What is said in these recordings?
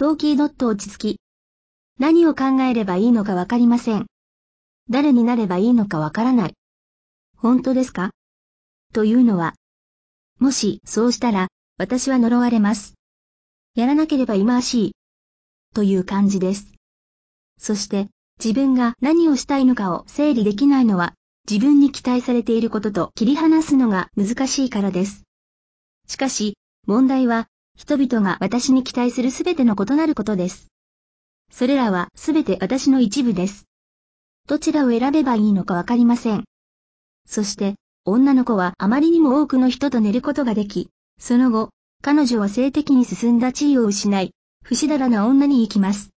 トーキードット落ち着き。何を考えればいいのかわかりません。誰になればいいのかわからない。本当ですか？というのは、もしそうしたら、私は呪われます。やらなければ忌まわしい。という感じです。そして、自分が何をしたいのかを整理できないのは、自分に期待されていることと切り離すのが難しいからです。しかし、問題は、人々が私に期待するすべての異なることです。それらはすべて私の一部です。どちらを選べばいいのかわかりません。そして、女の子はあまりにも多くの人と寝ることができ、その後、彼女は性的に進んだ地位を失い、不死だらな女に行きます。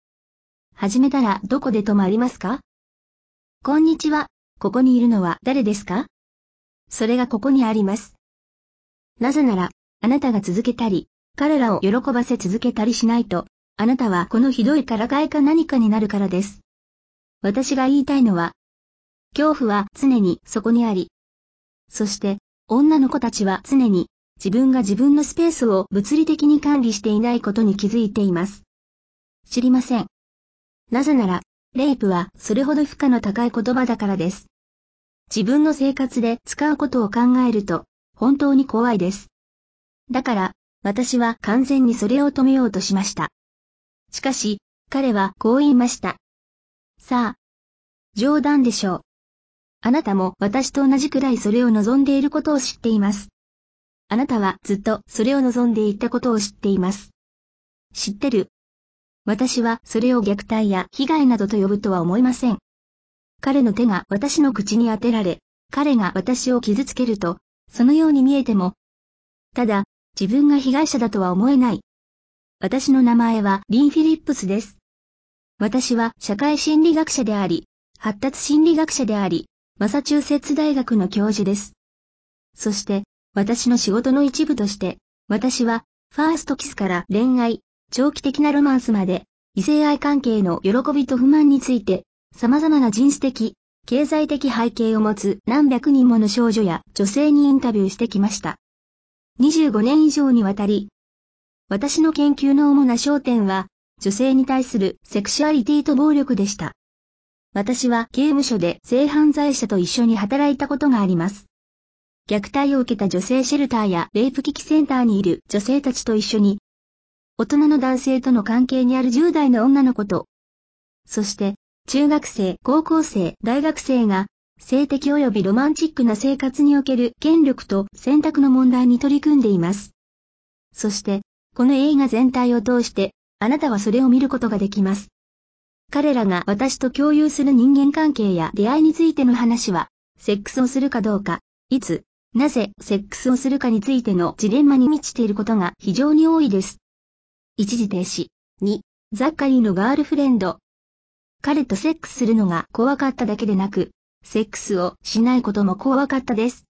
始めたらどこで止まりますか？こんにちは、ここにいるのは誰ですか？それがここにあります。なぜなら、あなたが続けたり、彼らを喜ばせ続けたりしないと、あなたはこのひどいからかいか何かになるからです。私が言いたいのは、恐怖は常にそこにあり、そして女の子たちは常に自分が自分のスペースを物理的に管理していないことに気づいています。知りません。なぜなら、レイプはそれほど負荷の高い言葉だからです。自分の生活で使うことを考えると、本当に怖いです。だから、私は完全にそれを止めようとしました。しかし、彼はこう言いました。さあ、冗談でしょう。あなたも私と同じくらいそれを望んでいることを知っています。あなたはずっとそれを望んでいたことを知っています。知ってる。私はそれを虐待や被害などと呼ぶとは思いません。彼の手が私の口に当てられ、彼が私を傷つけると、そのように見えても、ただ、自分が被害者だとは思えない。私の名前はリン・フィリップスです。私は社会心理学者であり、発達心理学者であり、マサチューセッツ大学の教授です。そして、私の仕事の一部として、私は、ファーストキスから恋愛、長期的なロマンスまで、異性愛関係の喜びと不満について、様々な人種的、経済的背景を持つ何百人もの少女や女性にインタビューしてきました。25年以上にわたり、私の研究の主な焦点は、女性に対するセクシュアリティと暴力でした。私は刑務所で性犯罪者と一緒に働いたことがあります。虐待を受けた女性シェルターやレイプ危機センターにいる女性たちと一緒に、大人の男性との関係にある10代の女の子と、そして中学生、高校生、大学生が性的及びロマンチックな生活における権力と選択の問題に取り組んでいます。そして、この映画全体を通して、あなたはそれを見ることができます。彼らが私と共有する人間関係や出会いについての話は、セックスをするかどうか、いつ、なぜセックスをするかについてのジレンマに満ちていることが非常に多いです。一時停止。2、ザッカリーのガールフレンド。彼とセックスするのが怖かっただけでなく、セックスをしないことも怖かったです。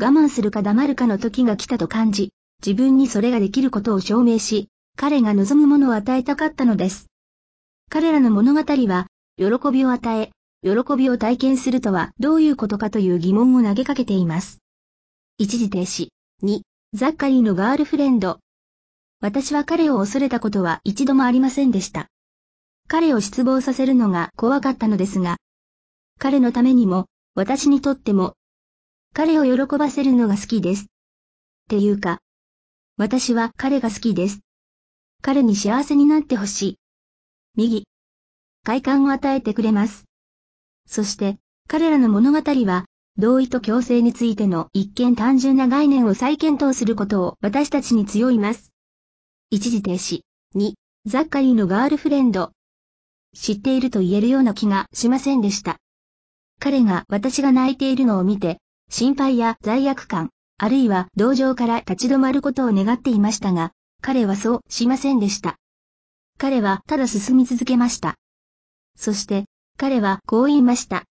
我慢するか黙るかの時が来たと感じ、自分にそれができることを証明し、彼が望むものを与えたかったのです。彼らの物語は、喜びを与え、喜びを体験するとはどういうことかという疑問を投げかけています。一時停止。2、ザッカリーのガールフレンド。私は彼を恐れたことは一度もありませんでした。彼を失望させるのが怖かったのですが、彼のためにも、私にとっても、彼を喜ばせるのが好きです。っていうか、私は彼が好きです。彼に幸せになってほしい。右。快感を与えてくれます。そして、彼らの物語は、同意と共生についての一見単純な概念を再検討することを私たちに強います。一時停止。2、ザッカリーのガールフレンド。知っていると言えるような気がしませんでした。彼が私が泣いているのを見て、心配や罪悪感、あるいは同情から立ち止まることを願っていましたが、彼はそうしませんでした。彼はただ進み続けました。そして、彼はこう言いました。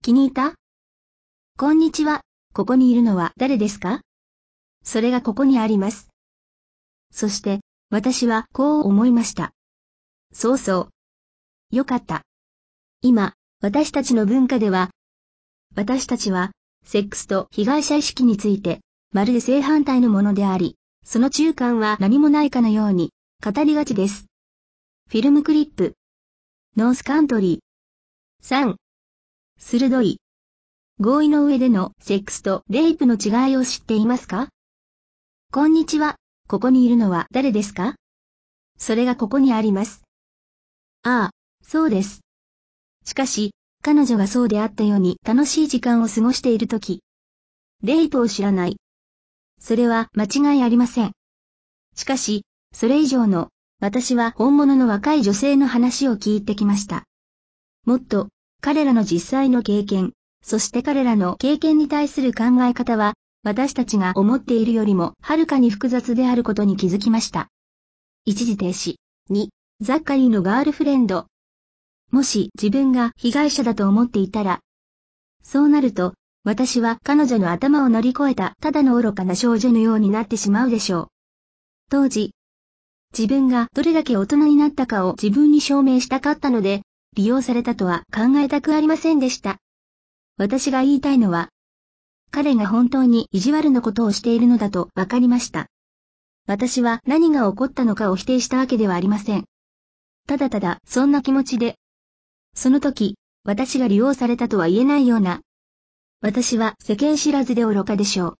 気に入った？こんにちは、ここにいるのは誰ですか？それがここにあります。そして、私はこう思いました。そうそう。よかった。今、私たちの文化では、私たちは、セックスと被害者意識について、まるで正反対のものであり、その中間は何もないかのように、語りがちです。フィルムクリップ。ノースカントリー。3、鋭い。合意の上でのセックスとレイプの違いを知っていますか？こんにちは。ここにいるのは誰ですか？それがここにあります。ああ、そうです。しかし、彼女がそうであったように楽しい時間を過ごしているとき、レイプを知らない。それは間違いありません。しかし、それ以上の、私は本物の若い女性の話を聞いてきました。もっと、彼らの実際の経験、そして彼らの経験に対する考え方は、私たちが思っているよりもはるかに複雑であることに気づきました。一時停止。2、ザッカリーのガールフレンド。もし自分が被害者だと思っていたら、そうなると、私は彼女の頭を乗り越えたただの愚かな少女のようになってしまうでしょう。当時、自分がどれだけ大人になったかを自分に証明したかったので、利用されたとは考えたくありませんでした。私が言いたいのは、彼が本当に意地悪なことをしているのだと分かりました。私は何が起こったのかを否定したわけではありません。ただただそんな気持ちで、その時、私が利用されたとは言えないような、私は世間知らずで愚かでしょう。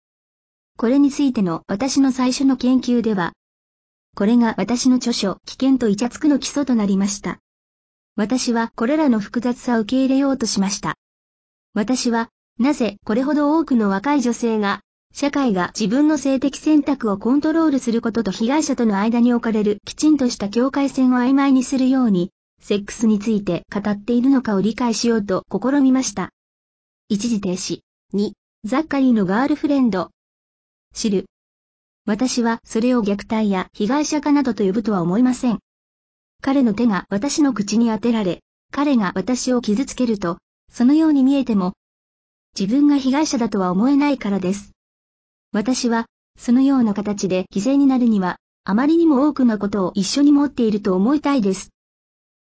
これについての私の最初の研究では、これが私の著書、危険とイチャつくの基礎となりました。私はこれらの複雑さを受け入れようとしました。私は、なぜこれほど多くの若い女性が、社会が自分の性的選択をコントロールすることと被害者との間に置かれるきちんとした境界線を曖昧にするように、セックスについて語っているのかを理解しようと試みました。一時停止。2、ザッカリーのガールフレンド。知る。私はそれを虐待や被害者化などと呼ぶとは思いません。彼の手が私の口に当てられ、彼が私を傷つけると、そのように見えても、自分が被害者だとは思えないからです。私は、そのような形で犠牲になるには、あまりにも多くのことを一緒に持っていると思いたいです。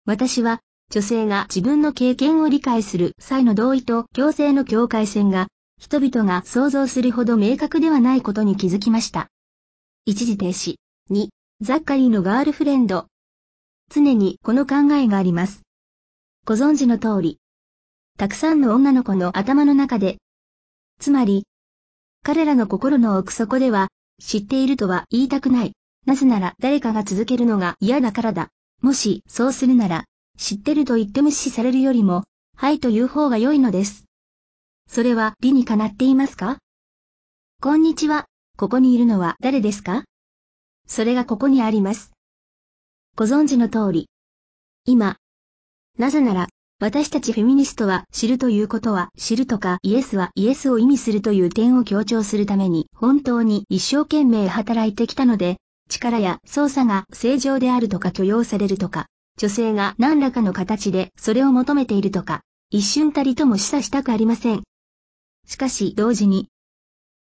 私は、女性が自分の経験を理解する際の同意と強制の境界線が、人々が想像するほど明確ではないことに気づきました。一時停止。2、ザッカリーのガールフレンド。常にこの考えがあります。ご存知の通り、たくさんの女の子の頭の中で、つまり、彼らの心の奥底では、知っているとは言いたくない。なぜなら誰かが続けるのが嫌だからだ。もしそうするなら、知ってると言って無視されるよりも、はいという方が良いのです。それは理にかなっていますか？こんにちは。ここにいるのは誰ですか？それがここにあります。ご存知の通り。今。なぜなら、私たちフェミニストは知るということは知るとかイエスはイエスを意味するという点を強調するために本当に一生懸命働いてきたので、力や操作が正常であるとか許容されるとか、女性が何らかの形でそれを求めているとか、一瞬たりとも示唆したくありません。しかし同時に、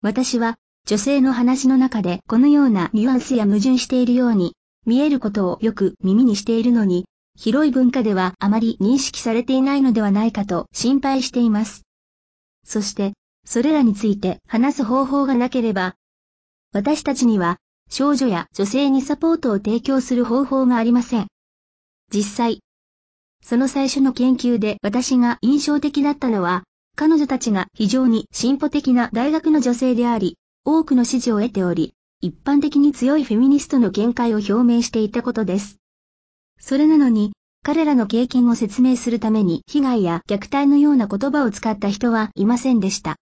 私は女性の話の中でこのようなニュアンスや矛盾しているように、見えることをよく耳にしているのに、広い文化ではあまり認識されていないのではないかと心配しています。そして、それらについて話す方法がなければ、私たちには少女や女性にサポートを提供する方法がありません。実際、その最初の研究で私が印象的だったのは、彼女たちが非常に進歩的な大学の女性であり、多くの支持を得ており、一般的に強いフェミニストの見解を表明していたことです。それなのに、彼らの経験を説明するために被害や虐待のような言葉を使った人はいませんでした。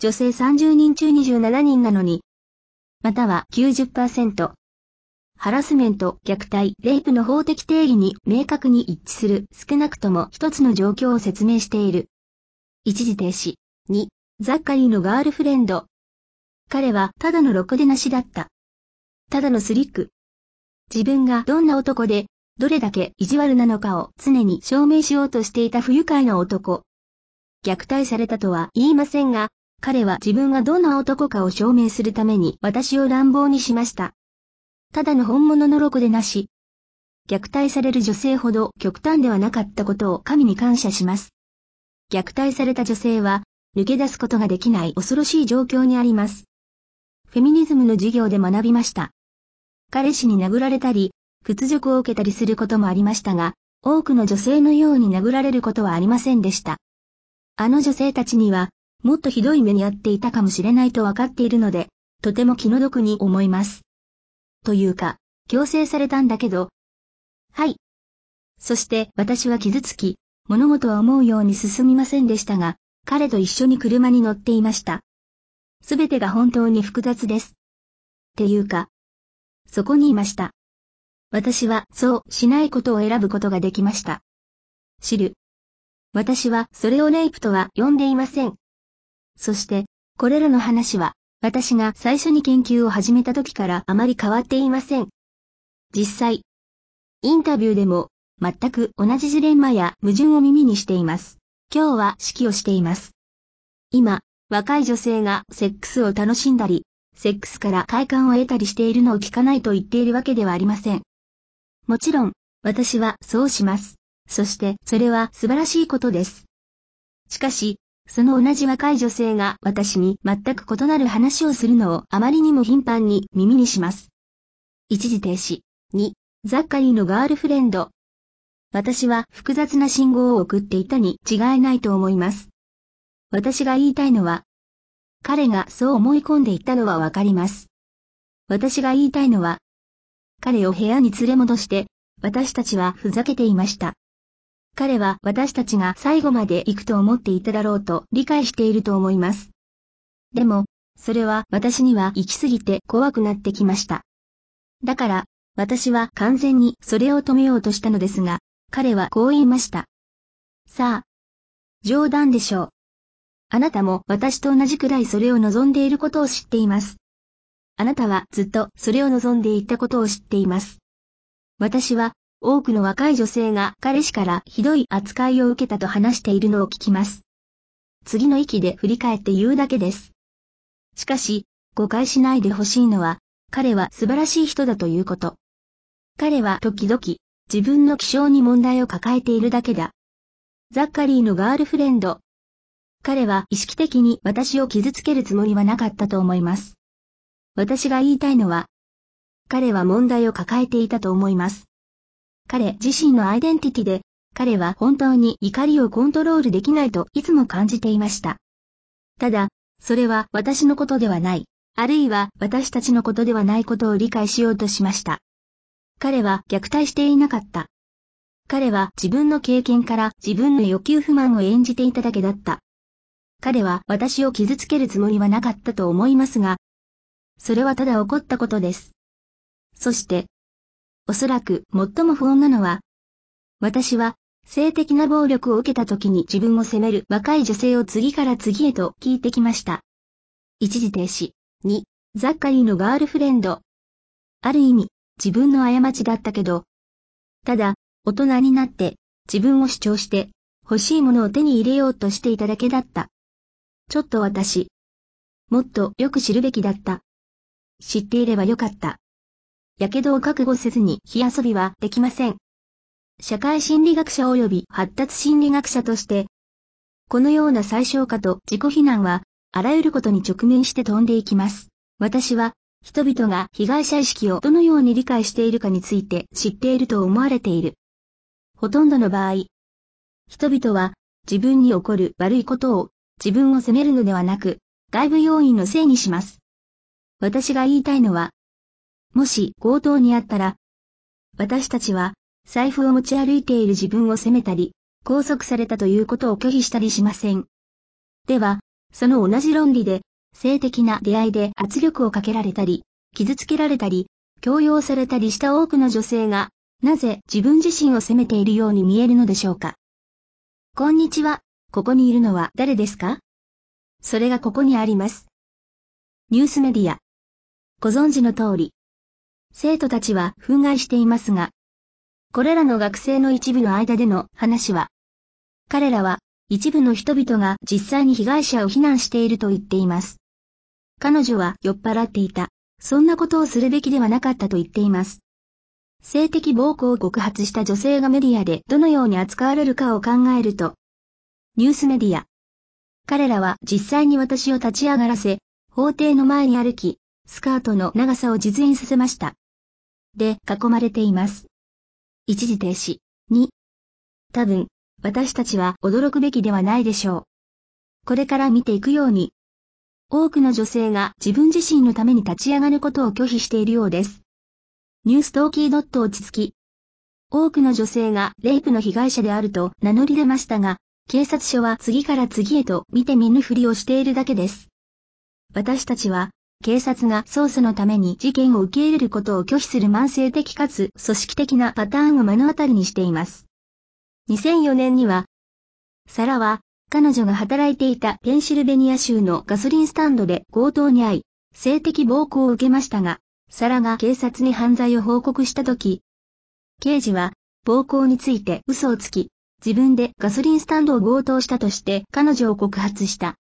女性30人中27人なのに、または90%。ハラスメント、虐待、レイプの法的定義に明確に一致する少なくとも一つの状況を説明している。一時停止。2、ザッカリーのガールフレンド、彼はただのろくでなしだった。ただのスリック。自分がどんな男で、どれだけ意地悪なのかを常に証明しようとしていた不愉快な男。虐待されたとは言いませんが、彼は自分がどんな男かを証明するために私を乱暴にしました。ただの本物のロコでなし。虐待される女性ほど極端ではなかったことを神に感謝します。虐待された女性は抜け出すことができない恐ろしい状況にあります。フェミニズムの授業で学びました。彼氏に殴られたり、屈辱を受けたりすることもありましたが、多くの女性のように殴られることはありませんでした。あの女性たちには、もっとひどい目に遭っていたかもしれないと分かっているので、とても気の毒に思います。というか、強制されたんだけど。はい。そして私は傷つき、物事は思うように進みませんでしたが、彼と一緒に車に乗っていました。すべてが本当に複雑です。っていうか、そこにいました。私はそうしないことを選ぶことができました。知る。私はそれをレイプとは呼んでいません。そして、これらの話は、私が最初に研究を始めた時からあまり変わっていません。実際、インタビューでも、全く同じジレンマや矛盾を耳にしています。今日は指揮をしています。今、若い女性がセックスを楽しんだり、セックスから快感を得たりしているのを聞かないと言っているわけではありません。もちろん、私はそうします。そしてそれは素晴らしいことです。しかし、その同じ若い女性が私に全く異なる話をするのをあまりにも頻繁に耳にします。一時停止。2、ザッカリーのガールフレンド。私は複雑な信号を送っていたに違いないと思います。私が言いたいのは、彼がそう思い込んでいたのはわかります。私が言いたいのは、彼を部屋に連れ戻して、私たちはふざけていました。彼は私たちが最後まで行くと思っていただろうと理解していると思います。でも、それは私には行き過ぎて怖くなってきました。だから、私は完全にそれを止めようとしたのですが、彼はこう言いました。さあ、冗談でしょう。あなたも私と同じくらいそれを望んでいることを知っています。あなたはずっとそれを望んでいたことを知っています。私は多くの若い女性が彼氏からひどい扱いを受けたと話しているのを聞きます。次の息で振り返って言うだけです。しかし、誤解しないでほしいのは、彼は素晴らしい人だということ。彼は時々、自分の気象に問題を抱えているだけだ。ザッカリーのガールフレンド。彼は意識的に私を傷つけるつもりはなかったと思います。私が言いたいのは、彼は問題を抱えていたと思います。彼自身のアイデンティティで、彼は本当に怒りをコントロールできないといつも感じていました。ただ、それは私のことではない、あるいは私たちのことではないことを理解しようとしました。彼は虐待していなかった。彼は自分の経験から自分の欲求不満を演じていただけだった。彼は私を傷つけるつもりはなかったと思いますが、それはただ起こったことです。そして、おそらく最も不穏なのは、私は性的な暴力を受けた時に自分を責める若い女性を次から次へと聞いてきました。一時停止。2、ザッカリーのガールフレンド。ある意味、自分の過ちだったけど、ただ、大人になって自分を主張して欲しいものを手に入れようとしていただけだった。ちょっと私、もっとよく知るべきだった。知っていればよかった。やけどを覚悟せずに火遊びはできません。社会心理学者及び発達心理学者として、このような最小化と自己非難は、あらゆることに直面して飛んでいきます。私は、人々が被害者意識をどのように理解しているかについて知っていると思われている。ほとんどの場合、人々は自分に起こる悪いことを自分を責めるのではなく、外部要因のせいにします。私が言いたいのは、もし強盗にあったら、私たちは財布を持ち歩いている自分を責めたり、拘束されたということを拒否したりしません。では、その同じ論理で、性的な出会いで圧力をかけられたり、傷つけられたり、強要されたりした多くの女性が、なぜ自分自身を責めているように見えるのでしょうか。こんにちは、ここにいるのは誰ですか？それがここにあります。ニュースメディア。ご存知の通り、生徒たちは憤慨していますが、これらの学生の一部の間での話は、彼らは一部の人々が実際に被害者を非難していると言っています。彼女は酔っ払っていた。そんなことをするべきではなかったと言っています。性的暴行を告発した女性がメディアでどのように扱われるかを考えると、ニュースメディア。彼らは実際に私を立ち上がらせ、法廷の前に歩き、スカートの長さを実演させました。で囲まれています。一時停止。2。多分、私たちは驚くべきではないでしょう。これから見ていくように、多くの女性が自分自身のために立ち上がることを拒否しているようです。ニューストーキードット落ち着き。多くの女性がレイプの被害者であると名乗り出ましたが、警察署は次から次へと見て見ぬふりをしているだけです。私たちは、警察が捜査のために事件を受け入れることを拒否する慢性的かつ組織的なパターンを目の当たりにしています。2004年には、サラは彼女が働いていたペンシルベニア州のガソリンスタンドで強盗に遭い、性的暴行を受けましたが、サラが警察に犯罪を報告したとき、刑事は暴行について嘘をつき、自分でガソリンスタンドを強盗したとして彼女を告発した。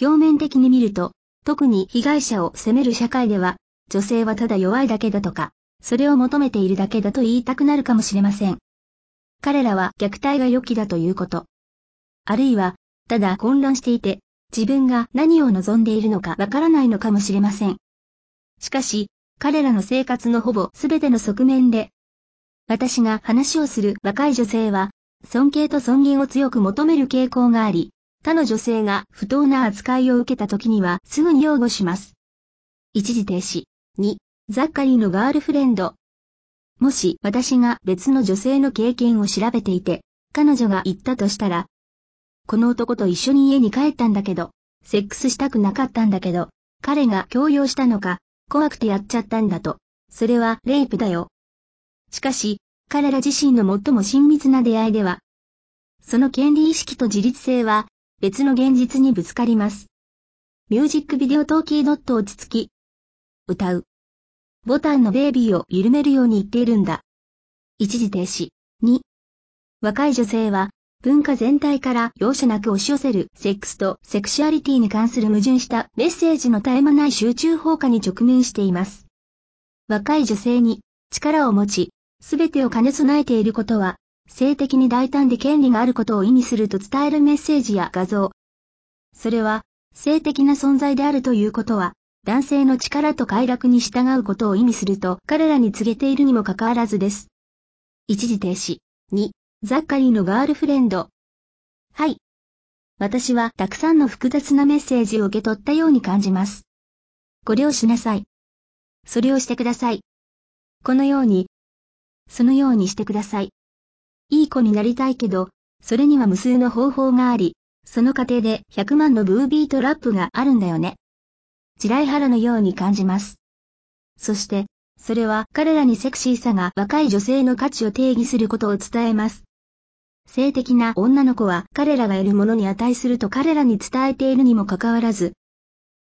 表面的に見ると、特に被害者を責める社会では、女性はただ弱いだけだとか、それを求めているだけだと言いたくなるかもしれません。彼らは虐待が良きだということ。あるいは、ただ混乱していて、自分が何を望んでいるのかわからないのかもしれません。しかし、彼らの生活のほぼすべての側面で、私が話をする若い女性は、尊敬と尊厳を強く求める傾向があり、他の女性が不当な扱いを受けた時にはすぐに擁護します。一時停止。2、ザッカリーのガールフレンド。もし私が別の女性の経験を調べていて、彼女が言ったとしたら、この男と一緒に家に帰ったんだけど、セックスしたくなかったんだけど、彼が強要したのか、怖くてやっちゃったんだと。それはレイプだよ。しかし、彼ら自身の最も親密な出会いでは、その権利意識と自立性は別の現実にぶつかります。ミュージックビデオトーキードット落ち着き。歌う。ボタンのベイビーを緩めるように言っているんだ。一時停止。2。若い女性は、文化全体から容赦なく押し寄せるセックスとセクシュアリティに関する矛盾したメッセージの絶え間ない集中放火に直面しています。若い女性に力を持ち、すべてを兼ね備えていることは、性的に大胆で権利があることを意味すると伝えるメッセージや画像。それは、性的な存在であるということは、男性の力と快楽に従うことを意味すると彼らに告げているにもかかわらずです。一時停止。2、ザッカリーのガールフレンド。はい。私はたくさんの複雑なメッセージを受け取ったように感じます。ご了承なさい。それをしてください。このように、そのようにしてください。いい子になりたいけど、それには無数の方法があり、その過程で100万のブービートラップがあるんだよね。地雷原のように感じます。そして、それは彼らにセクシーさが若い女性の価値を定義することを伝えます。性的な女の子は彼らがいるものに値すると彼らに伝えているにもかかわらず、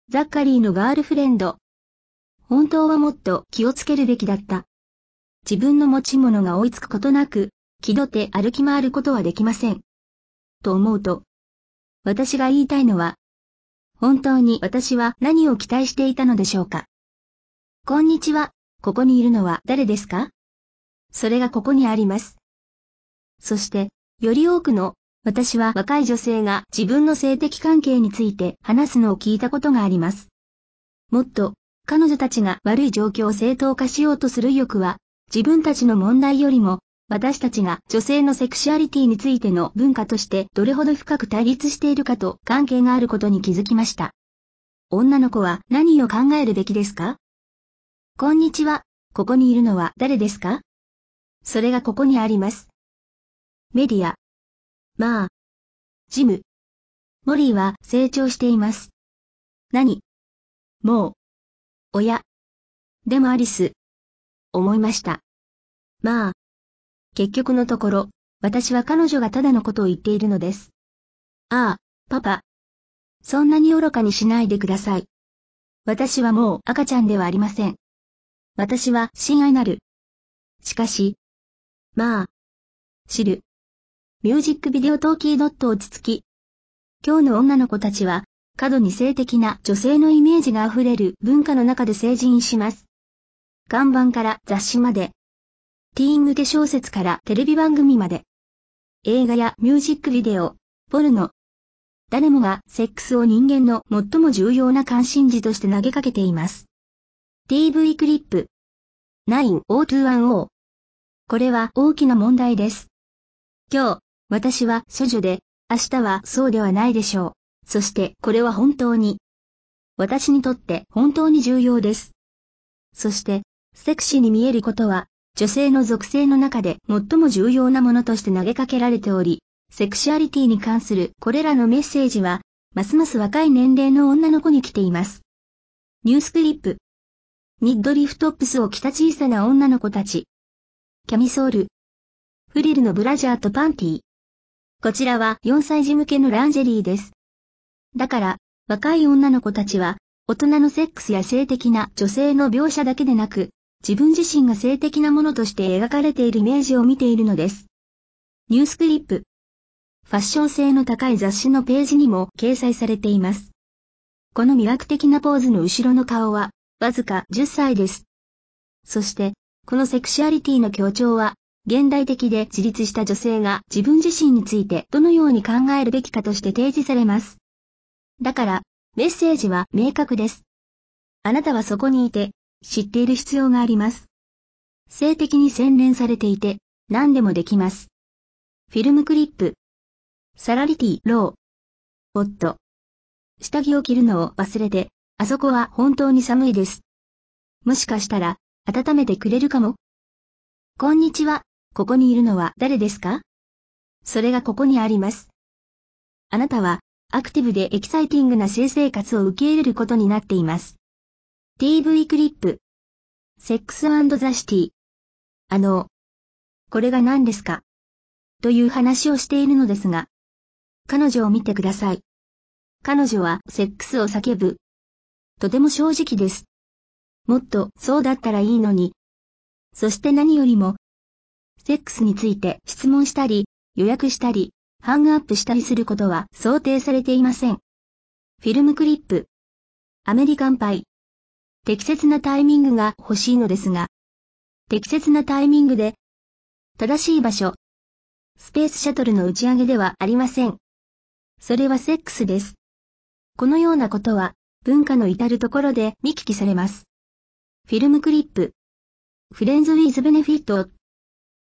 ザッカリーのガールフレンド。本当はもっと気をつけるべきだった。自分の持ち物が追いつくことなく、気取って歩き回ることはできません。と思うと、私が言いたいのは、本当に私は何を期待していたのでしょうか。こんにちは、ここにいるのは誰ですか？それがここにあります。そして、より多くの、私は若い女性が自分の性的関係について話すのを聞いたことがあります。もっと、彼女たちが悪い状況を正当化しようとする意欲は、自分たちの問題よりも、私たちが女性のセクシュアリティについての文化としてどれほど深く対立しているかと関係があることに気づきました。女の子は何を考えるべきですか？こんにちは。ここにいるのは誰ですか？それがここにあります。メディア。まあ。ジム。モリーは成長しています。何？もう。親。でもアリス。思いました。まあ。結局のところ、私は彼女がただのことを言っているのです。ああ、パパ。そんなに愚かにしないでください。私はもう赤ちゃんではありません。私は親愛なる。しかし、まあ、知る。ミュージックビデオトーキードット落ち着き。今日の女の子たちは、過度に性的な女性のイメージが溢れる文化の中で成人します。看板から雑誌まで、ティーン向け小説からテレビ番組まで、映画やミュージックビデオ、ポルノ、誰もがセックスを人間の最も重要な関心事として投げかけています。DV クリップ90210これは大きな問題です。今日、私は処女で、明日はそうではないでしょう。そしてこれは本当に、私にとって本当に重要です。そして、セクシーに見えることは、女性の属性の中で最も重要なものとして投げかけられており、セクシュアリティに関するこれらのメッセージは、ますます若い年齢の女の子に来ています。ニュースクリップ。ミッドリフトップスを着た小さな女の子たち。キャミソール。フリルのブラジャーとパンティー。こちらは4歳児向けのランジェリーです。だから、若い女の子たちは、大人のセックスや性的な女性の描写だけでなく、自分自身が性的なものとして描かれているイメージを見ているのです。ニュースクリップ。ファッション性の高い雑誌のページにも掲載されています。この魅惑的なポーズの後ろの顔は、わずか10歳です。そして、このセクシュアリティの強調は、現代的で自立した女性が自分自身についてどのように考えるべきかとして提示されます。だから、メッセージは明確です。あなたはそこにいて、知っている必要があります。性的に洗練されていて、何でもできます。フィルムクリップ。サラリティ、ロー。夫。下着を着るのを忘れて、あそこは本当に寒いです。もしかしたら、温めてくれるかもこんにちは。ここにいるのは誰ですか？それがここにあります。あなたは、アクティブでエキサイティングな性生活を受け入れることになっています。TV クリップ。セックスザシティ。あの、これが何ですか？という話をしているのですが、彼女を見てください。彼女はセックスを叫ぶ。とても正直です。もっとそうだったらいいのに。そして何よりも、セックスについて質問したり、予約したり、ハングアップしたりすることは想定されていません。フィルムクリップ。アメリカンパイ。適切なタイミングが欲しいのですが、適切なタイミングで、正しい場所。スペースシャトルの打ち上げではありません。それはセックスです。このようなことは、文化の至るところで見聞きされます。フィルムクリップ。フレンズ・ウィズ・ベネフィット。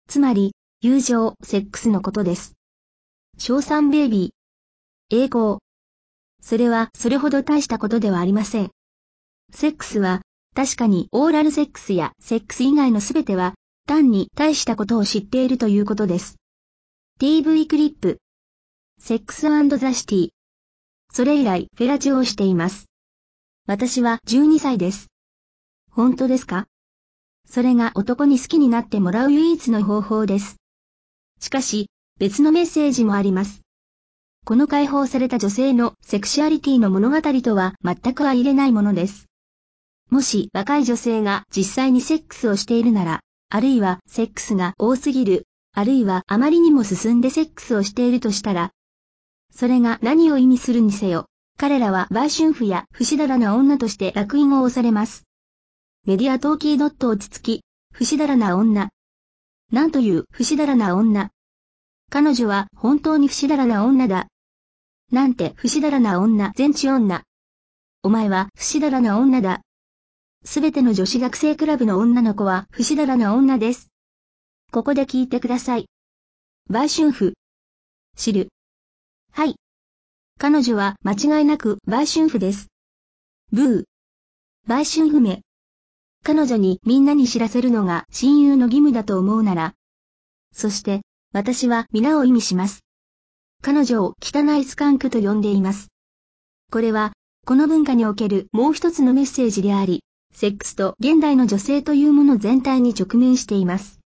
つまり、友情、セックスのことです。賞賛ベイビー。栄光。それはそれほど大したことではありません。セックスは、確かにオーラルセックスやセックス以外のすべては、単に大したことを知っているということです。TV クリップ。セックスザシティ。それ以来、フェラチオをしています。私は12歳です。本当ですか？それが男に好きになってもらう唯一の方法です。しかし、別のメッセージもあります。この解放された女性のセクシュアリティの物語とは全くは入れないものです。もし若い女性が実際にセックスをしているなら、あるいはセックスが多すぎる、あるいはあまりにも進んでセックスをしているとしたら、それが何を意味するにせよ、彼らは売春婦や不死だらな女として烙印を押されます。メディアトーキードット落ち着き、不死だらな女。なんという不死だらな女。彼女は本当に不死だらな女だ。なんて不死だらな女、全知女。お前は不死だらな女だ。すべての女子学生クラブの女の子は不死だらな女です。ここで聞いてください。売春婦。知る。はい。彼女は間違いなく売春婦です。ブー。売春婦め。彼女にみんなに知らせるのが親友の義務だと思うなら。そして、私は皆を意味します。彼女を汚いスカンクと呼んでいます。これは、この文化におけるもう一つのメッセージであり、セックスと現代の女性というもの全体に直面しています。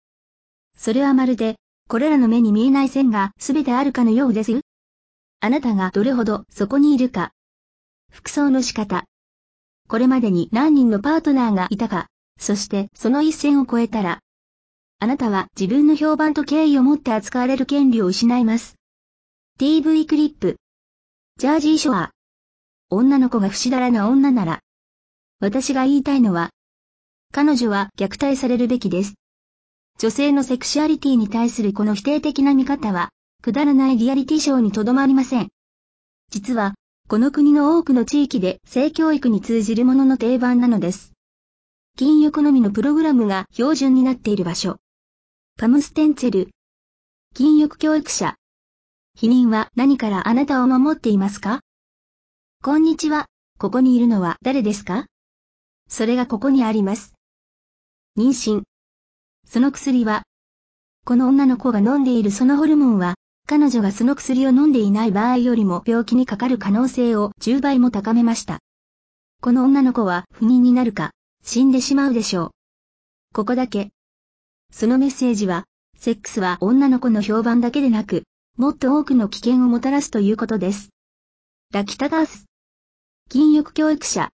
それはまるで、これらの目に見えない線が全てあるかのようですよあなたがどれほどそこにいるか。服装の仕方、これまでに何人のパートナーがいたか、そしてその一線を越えたら、あなたは自分の評判と敬意を持って扱われる権利を失います。TV クリップ。ジャージーショア。女の子が不死だらな女なら。私が言いたいのは、彼女は虐待されるべきです。女性のセクシュアリティに対するこの否定的な見方は、くだらないリアリティショーにとどまりません。実は、この国の多くの地域で性教育に通じるものの定番なのです。禁欲のみのプログラムが標準になっている場所。パムステンツェル。禁欲教育者。否認は何からあなたを守っていますか？こんにちは。ここにいるのは誰ですか？それがここにあります。妊娠。その薬は、この女の子が飲んでいるそのホルモンは、彼女がその薬を飲んでいない場合よりも病気にかかる可能性を10倍も高めました。この女の子は不妊になるか、死んでしまうでしょう。ここだけ。そのメッセージは、セックスは女の子の評判だけでなく、もっと多くの危険をもたらすということです。ラキタガース。禁欲教育者。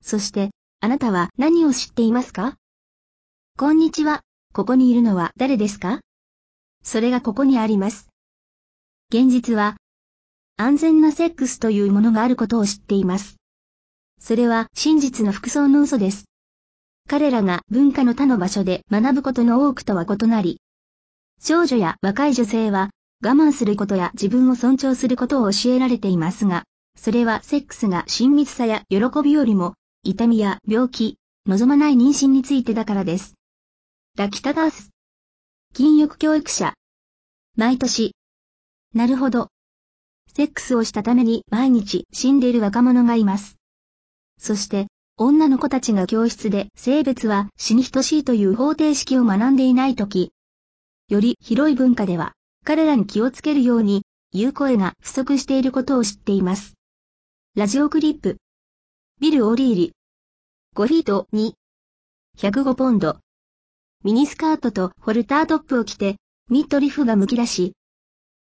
そして、あなたは何を知っていますか？こんにちは。ここにいるのは誰ですか？それがここにあります。現実は、安全なセックスというものがあることを知っています。それは真実の服装の嘘です。彼らが文化の他の場所で学ぶことの多くとは異なり、少女や若い女性は我慢することや自分を尊重することを教えられていますが、それはセックスが親密さや喜びよりも、痛みや病気、望まない妊娠についてだからです。ラキタガース。禁欲教育者。毎年。なるほど。セックスをしたために毎日死んでいる若者がいます。そして、女の子たちが教室で性別は死に等しいという方程式を学んでいないとき、より広い文化では、彼らに気をつけるように、言う声が不足していることを知っています。ラジオクリップ。ビル・オリーリ。5フィート2。105ポンド。ミニスカートとホルタートップを着て、ミッドリフが剥き出し。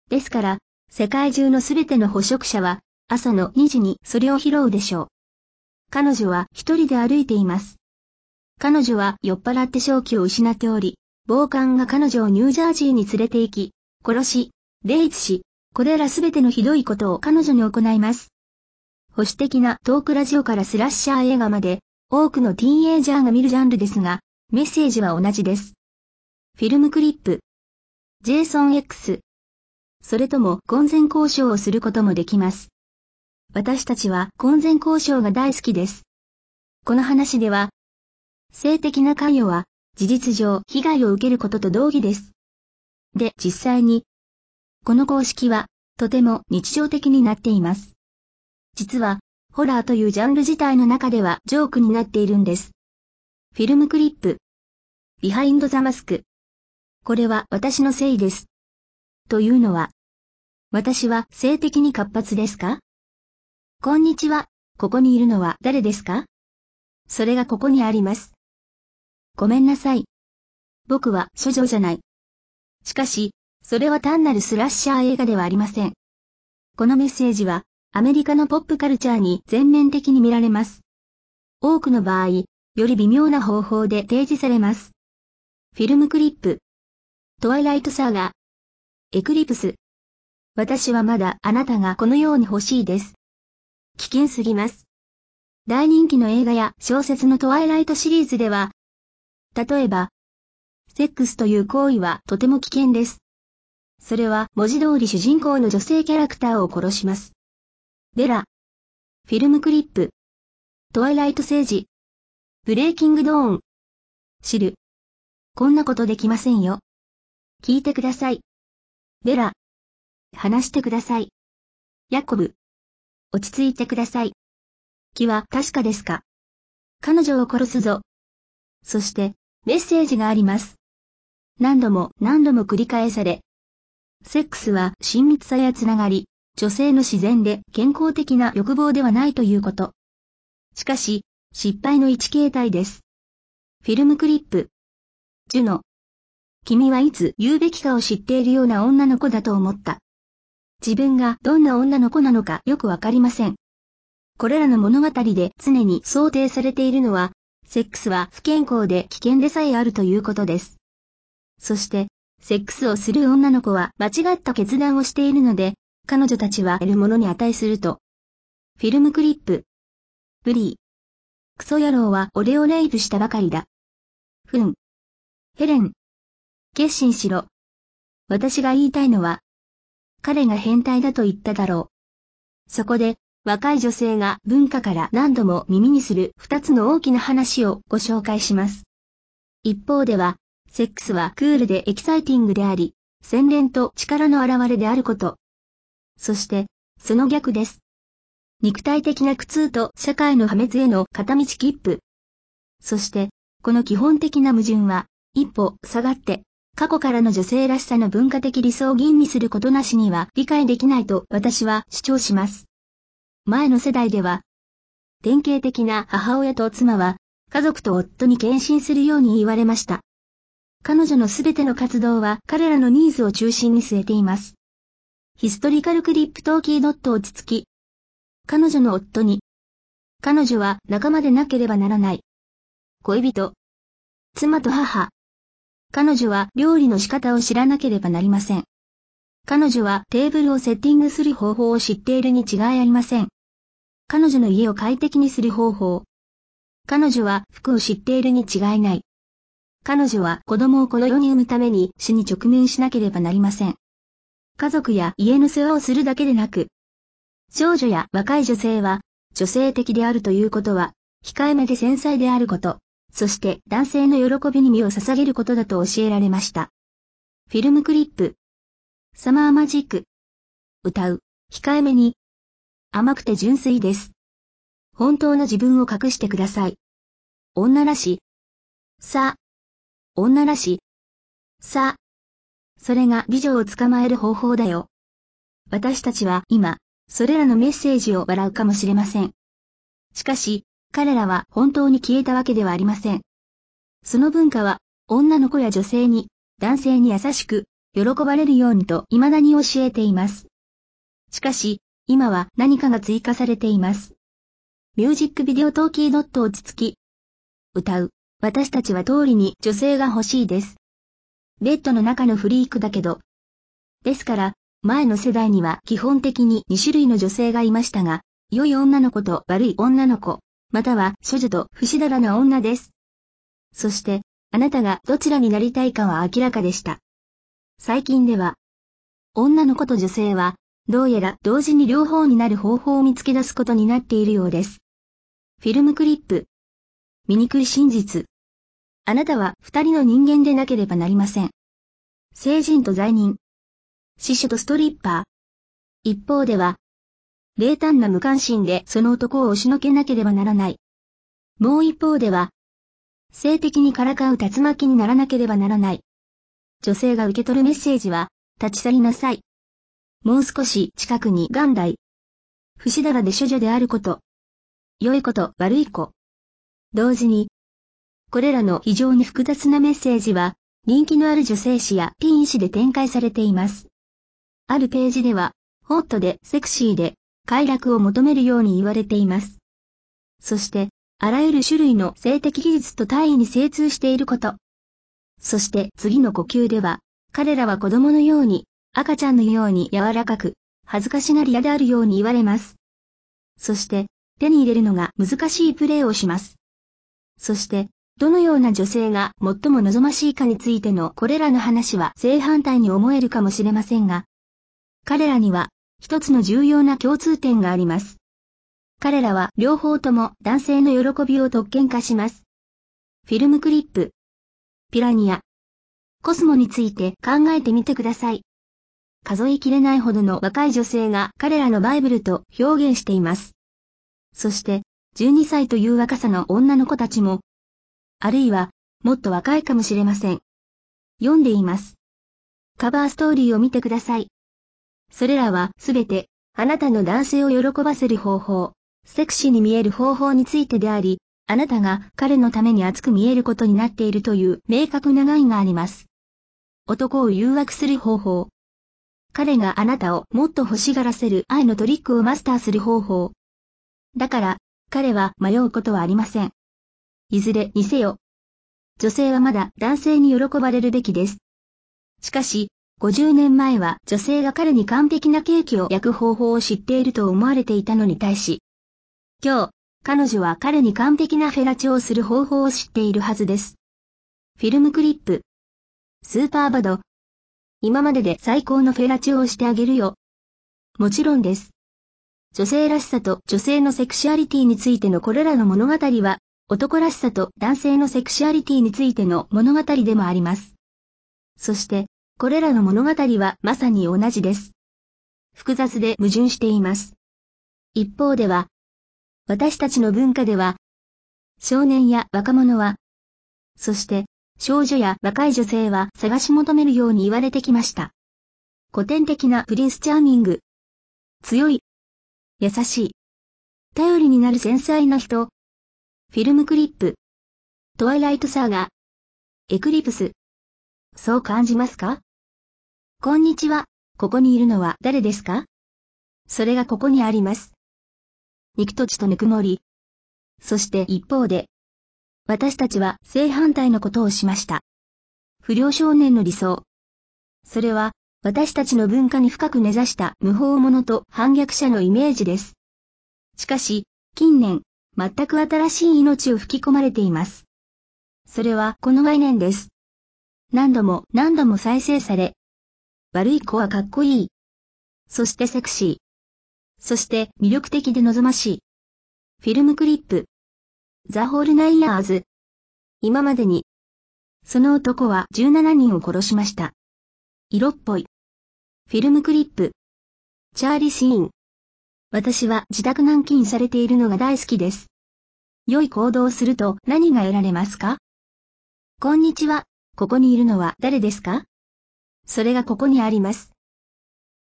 ですから、世界中のすべての捕食者は、朝の2時にそれを拾うでしょう。彼女は一人で歩いています。彼女は酔っ払って正気を失っており、暴漢が彼女をニュージャージーに連れて行き、殺し、レイツし、これらすべてのひどいことを彼女に行います。保守的なトークラジオからスラッシャー映画まで、多くのティーンエイジャーが見るジャンルですが、メッセージは同じです。フィルムクリップ。ジェイソン X。それとも婚前交渉をすることもできます。私たちは婚前交渉が大好きです。この話では、性的な関与は事実上被害を受けることと同義です。で、実際に、この公式はとても日常的になっています。実は、ホラーというジャンル自体の中ではジョークになっているんです。フィルムクリップ。 Behind the Mask。これは私のせいです。というのは、私は性的に活発ですか？こんにちは。ここにいるのは誰ですか？それがここにあります。ごめんなさい。僕は処女じゃない。しかし、それは単なるスラッシャー映画ではありません。このメッセージは、アメリカのポップカルチャーに全面的に見られます。多くの場合、より微妙な方法で提示されます。フィルムクリップ。トワイライトサーガ。エクリプス。私はまだあなたがこのように欲しいです。危険すぎます。大人気の映画や小説のトワイライトシリーズでは、例えば、セックスという行為はとても危険です。それは文字通り主人公の女性キャラクターを殺します。ベラ。フィルムクリップ。トワイライト政治。ブレイキングドーン。知る。こんなことできませんよ。聞いてください。ベラ。話してください。ヤコブ。落ち着いてください。気は確かですか？彼女を殺すぞ。そして、メッセージがあります。何度も何度も繰り返され、セックスは親密さやつながり、女性の自然で健康的な欲望ではないということ。しかし、失敗の一形態です。フィルムクリップ。ジュノ。君はいつ言うべきかを知っているような女の子だと思った。自分がどんな女の子なのかよくわかりません。これらの物語で常に想定されているのは、セックスは不健康で危険でさえあるということです。そして、セックスをする女の子は間違った決断をしているので、彼女たちは得るものに値すると。フィルムクリップ。ブリー。クソ野郎は俺をレイプしたばかりだ。ふん。ヘレン。決心しろ。私が言いたいのは、彼が変態だと言っただろう。そこで、若い女性が文化から何度も耳にする二つの大きな話をご紹介します。一方では、セックスはクールでエキサイティングであり、洗練と力の表れであること。そして、その逆です。肉体的な苦痛と社会の破滅への片道切符。そして、この基本的な矛盾は、一歩下がって、過去からの女性らしさの文化的理想を吟味することなしには理解できないと私は主張します。前の世代では、典型的な母親と妻は、家族と夫に献身するように言われました。彼女のすべての活動は彼らのニーズを中心に据えています。ヒストリカルクリップトーキードット落ち着き。彼女の夫に、彼女は仲間でなければならない。恋人、妻と母。彼女は料理の仕方を知らなければなりません。彼女はテーブルをセッティングする方法を知っているに違いありません。彼女の家を快適にする方法。彼女は服を知っているに違いない。彼女は子供をこの世に産むために死に直面しなければなりません。家族や家の世話をするだけでなく、少女や若い女性は女性的であるということは、控えめで繊細であること、そして男性の喜びに身を捧げることだと教えられました。フィルムクリップ。サマーマジック。歌う。控えめに。甘くて純粋です。本当の自分を隠してください。女らし。さ。女らし。さ。それが美女を捕まえる方法だよ。私たちは今、それらのメッセージを笑うかもしれません。しかし、彼らは本当に消えたわけではありません。その文化は、女の子や女性に、男性に優しく、喜ばれるようにと未だに教えています。しかし、今は何かが追加されています。ミュージックビデオトーキードット落ち着き。歌う。私たちは通りに女性が欲しいです。ベッドの中のフリークだけど。ですから、前の世代には基本的に2種類の女性がいましたが、良い女の子と悪い女の子、または処女と不死だらな女です。そして、あなたがどちらになりたいかは明らかでした。最近では、女の子と女性は、どうやら同時に両方になる方法を見つけ出すことになっているようです。フィルムクリップ。醜い真実。あなたは二人の人間でなければなりません。成人と罪人。死者とストリッパー。一方では、冷淡な無関心でその男を押しのけなければならない。もう一方では、性的にからかう竜巻にならなければならない。女性が受け取るメッセージは、立ち去りなさい。もう少し近くに元来。不死だらで処女であること。良いこと、悪い子。同時に、これらの非常に複雑なメッセージは、人気のある女性誌やティーン誌で展開されています。あるページでは、ホットでセクシーで、快楽を求めるように言われています。そして、あらゆる種類の性的技術と大意に精通していること。そして次の呼吸では、彼らは子供のように、赤ちゃんのように柔らかく、恥ずかしがり屋であるように言われます。そして、手に入れるのが難しいプレーをします。そして、どのような女性が最も望ましいかについてのこれらの話は正反対に思えるかもしれませんが、彼らには一つの重要な共通点があります。彼らは両方とも男性の喜びを特権化します。フィルムクリップ。ピラニア。コスモについて考えてみてください。数えきれないほどの若い女性が彼らのバイブルと表現しています。そして、12歳という若さの女の子たちも、あるいは、もっと若いかもしれません。読んでいます。カバーストーリーを見てください。それらはすべて、あなたの男性を喜ばせる方法、セクシーに見える方法についてであり、あなたが彼のために熱く見えることになっているという明確な願いがあります。男を誘惑する方法。彼があなたをもっと欲しがらせる愛のトリックをマスターする方法。だから、彼は迷うことはありません。いずれにせよ。女性はまだ男性に喜ばれるべきです。しかし、50年前は女性が彼に完璧なケーキを焼く方法を知っていると思われていたのに対し、今日、彼女は彼に完璧なフェラチオをする方法を知っているはずです。フィルムクリップ。スーパーバド。今までで最高のフェラチオをしてあげるよ。もちろんです。女性らしさと女性のセクシュアリティについてのこれらの物語は、男らしさと男性のセクシュアリティについての物語でもあります。そして、これらの物語はまさに同じです。複雑で矛盾しています。一方では、私たちの文化では、少年や若者は、そして少女や若い女性は探し求めるように言われてきました。古典的な Prince Charming。強い、優しい、頼りになる繊細な人、フィルムクリップ、 Twilight Saga、Eclipse。そう感じますか？こんにちは、ここにいるのは誰ですか？それがここにあります。肉と血とぬくもり。そして一方で、私たちは正反対のことをしました。不良少年の理想。それは私たちの文化に深く根ざした無法者と反逆者のイメージです。しかし、近年、全く新しい命を吹き込まれています。それはこの概念です。何度も何度も再生され、悪い子はかっこいい。そしてセクシー。そして魅力的で望ましい。フィルムクリップ。ザ・ホールナイヤーズ。今までに、その男は17人を殺しました。色っぽい。フィルムクリップ。チャーリーシーン。私は自宅軟禁されているのが大好きです。良い行動をすると何が得られますか？こんにちは。ここにいるのは誰ですか？それがここにあります。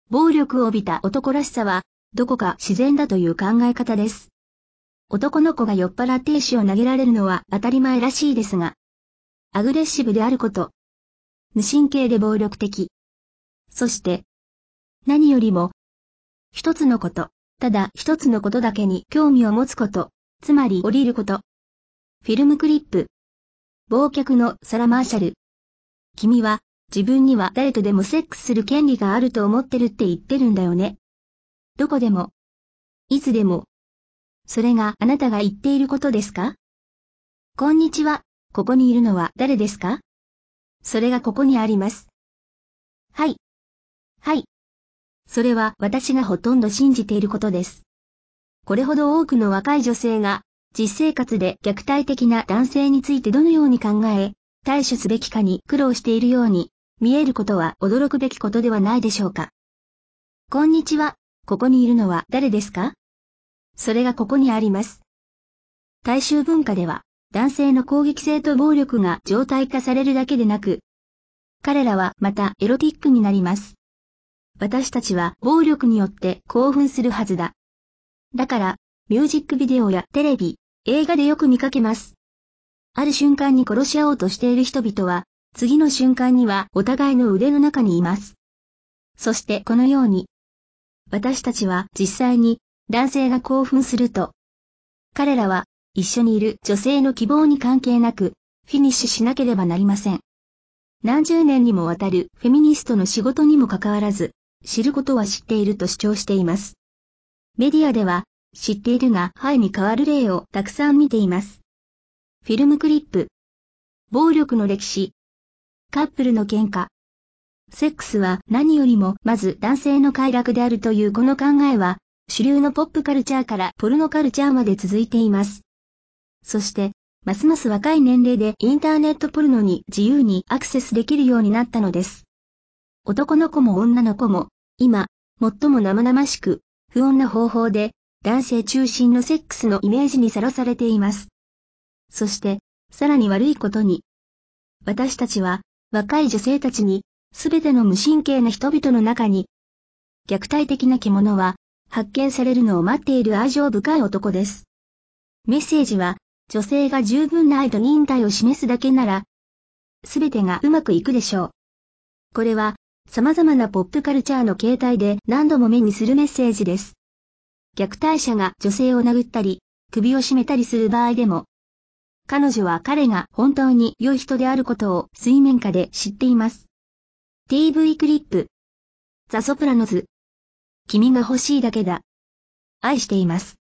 暴力を帯びた男らしさは、どこか自然だという考え方です。男の子が酔っ払って石を投げられるのは当たり前らしいですが、アグレッシブであること、無神経で暴力的、そして、何よりも、一つのこと、ただ一つのことだけに興味を持つこと、つまり降りること。フィルムクリップ。忘却のサラ・マーシャル。君は自分には誰とでもセックスする権利があると思ってるって言ってるんだよね。どこでも。いつでも。それがあなたが言っていることですか？こんにちは。ここにいるのは誰ですか？それがここにあります。はい。はい。それは私がほとんど信じていることです。これほど多くの若い女性が実生活で虐待的な男性についてどのように考え、対処すべきかに苦労しているように見えることは驚くべきことではないでしょうか。こんにちは。ここにいるのは誰ですか？それがここにあります。大衆文化では男性の攻撃性と暴力が常態化されるだけでなく、彼らはまたエロティックになります。私たちは暴力によって興奮するはずだ。だから、ミュージックビデオやテレビ、映画でよく見かけます。ある瞬間に殺し合おうとしている人々は、次の瞬間にはお互いの腕の中にいます。そしてこのように、私たちは実際に男性が興奮すると、彼らは一緒にいる女性の希望に関係なく、フィニッシュしなければなりません。何十年にもわたるフェミニストの仕事にもかかわらず、知ることは知っていると主張しています。メディアでは、知っているが、はいに変わる例をたくさん見ています。フィルムクリップ。暴力の歴史。カップルの喧嘩。セックスは何よりもまず男性の快楽であるというこの考えは、主流のポップカルチャーからポルノカルチャーまで続いています。そして、ますます若い年齢でインターネットポルノに自由にアクセスできるようになったのです。男の子も女の子も、今、最も生々しく、不穏な方法で、男性中心のセックスのイメージにさらされています。そして、さらに悪いことに、私たちは、若い女性たちに、すべての無神経な人々の中に、虐待的な獣は、発見されるのを待っている愛情深い男です。メッセージは、女性が十分な愛と忍耐を示すだけなら、すべてがうまくいくでしょう。これは、様々なポップカルチャーの形態で何度も目にするメッセージです。虐待者が女性を殴ったり、首を絞めたりする場合でも、彼女は彼が本当に良い人であることを水面下で知っています。TV クリップ。ザ・ソプラノズ。君が欲しいだけだ。愛しています。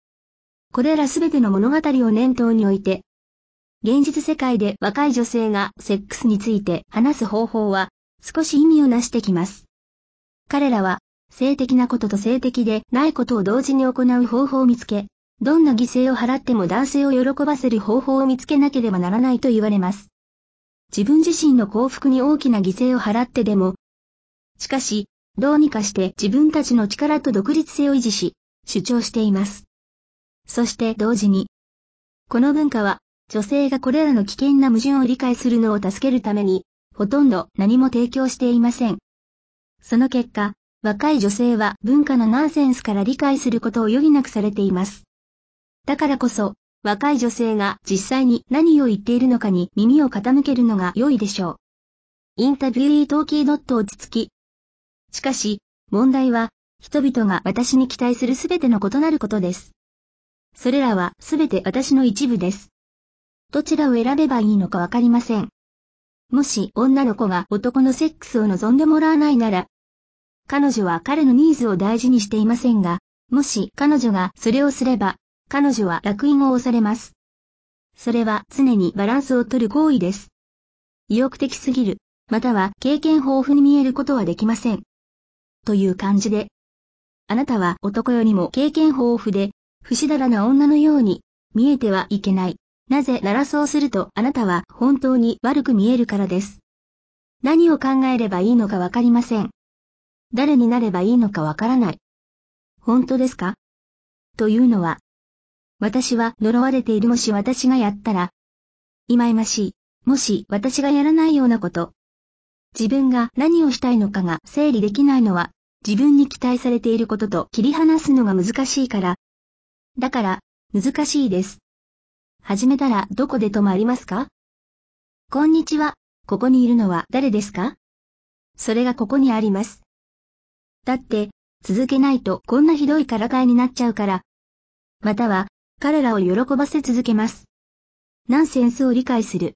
これらすべての物語を念頭に置いて、現実世界で若い女性がセックスについて話す方法は少し意味をなしてきます。彼らは、性的なことと性的でないことを同時に行う方法を見つけ、どんな犠牲を払っても男性を喜ばせる方法を見つけなければならないと言われます。自分自身の幸福に大きな犠牲を払ってでも、しかし、どうにかして自分たちの力と独立性を維持し、主張しています。そして同時に、この文化は、女性がこれらの危険な矛盾を理解するのを助けるために、ほとんど何も提供していません。その結果、若い女性は文化のナンセンスから理解することを余儀なくされています。だからこそ、若い女性が実際に何を言っているのかに耳を傾けるのが良いでしょう。インタビュートーキードット落ち着き。しかし、問題は、人々が私に期待するすべての異なることです。それらはすべて私の一部です。どちらを選べばいいのかわかりません。もし女の子が男のセックスを望んでもらわないなら、彼女は彼のニーズを大事にしていませんが、もし彼女がそれをすれば、彼女は楽印を押されます。それは常にバランスを取る行為です。意欲的すぎる、または経験豊富に見えることはできません。という感じで。あなたは男よりも経験豊富で、不死だらな女のように見えてはいけない。なぜならそうするとあなたは本当に悪く見えるからです。何を考えればいいのかわかりません。誰になればいいのかわからない。本当ですか？というのは、私は呪われているもし私がやったら、忌々しい、もし私がやらないようなこと。自分が何をしたいのかが整理できないのは、自分に期待されていることと切り離すのが難しいから。だから、難しいです。始めたらどこで止まりますか？こんにちは、ここにいるのは誰ですか？それがここにあります。だって、続けないとこんなひどいからかいになっちゃうから。または、彼らを喜ばせ続けます。ナンセンスを理解する。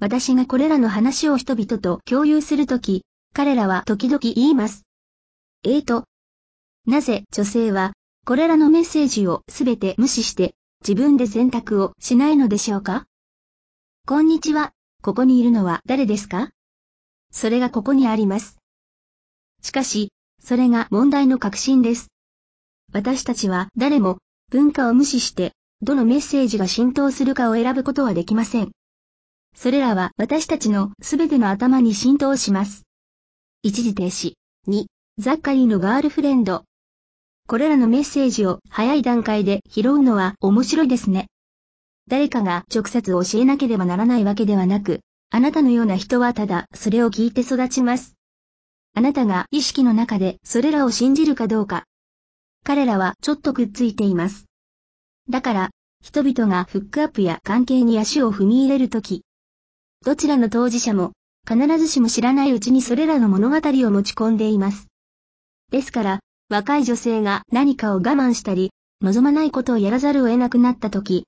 私がこれらの話を人々と共有するとき、彼らは時々言います。えーと、なぜ女性は、これらのメッセージをすべて無視して、自分で選択をしないのでしょうか？こんにちは、ここにいるのは誰ですか？それがここにあります。しかし、それが問題の核心です。私たちは誰も文化を無視して、どのメッセージが浸透するかを選ぶことはできません。それらは私たちのすべての頭に浸透します。一時停止。2、ザッカリーのガールフレンド。これらのメッセージを早い段階で拾うのは面白いですね。誰かが直接教えなければならないわけではなく、あなたのような人はただそれを聞いて育ちます。あなたが意識の中でそれらを信じるかどうか。彼らはちょっとくっついています。だから、人々がフックアップや関係に足を踏み入れるとき、どちらの当事者も必ずしも知らないうちにそれらの物語を持ち込んでいます。ですから、若い女性が何かを我慢したり、望まないことをやらざるを得なくなった時、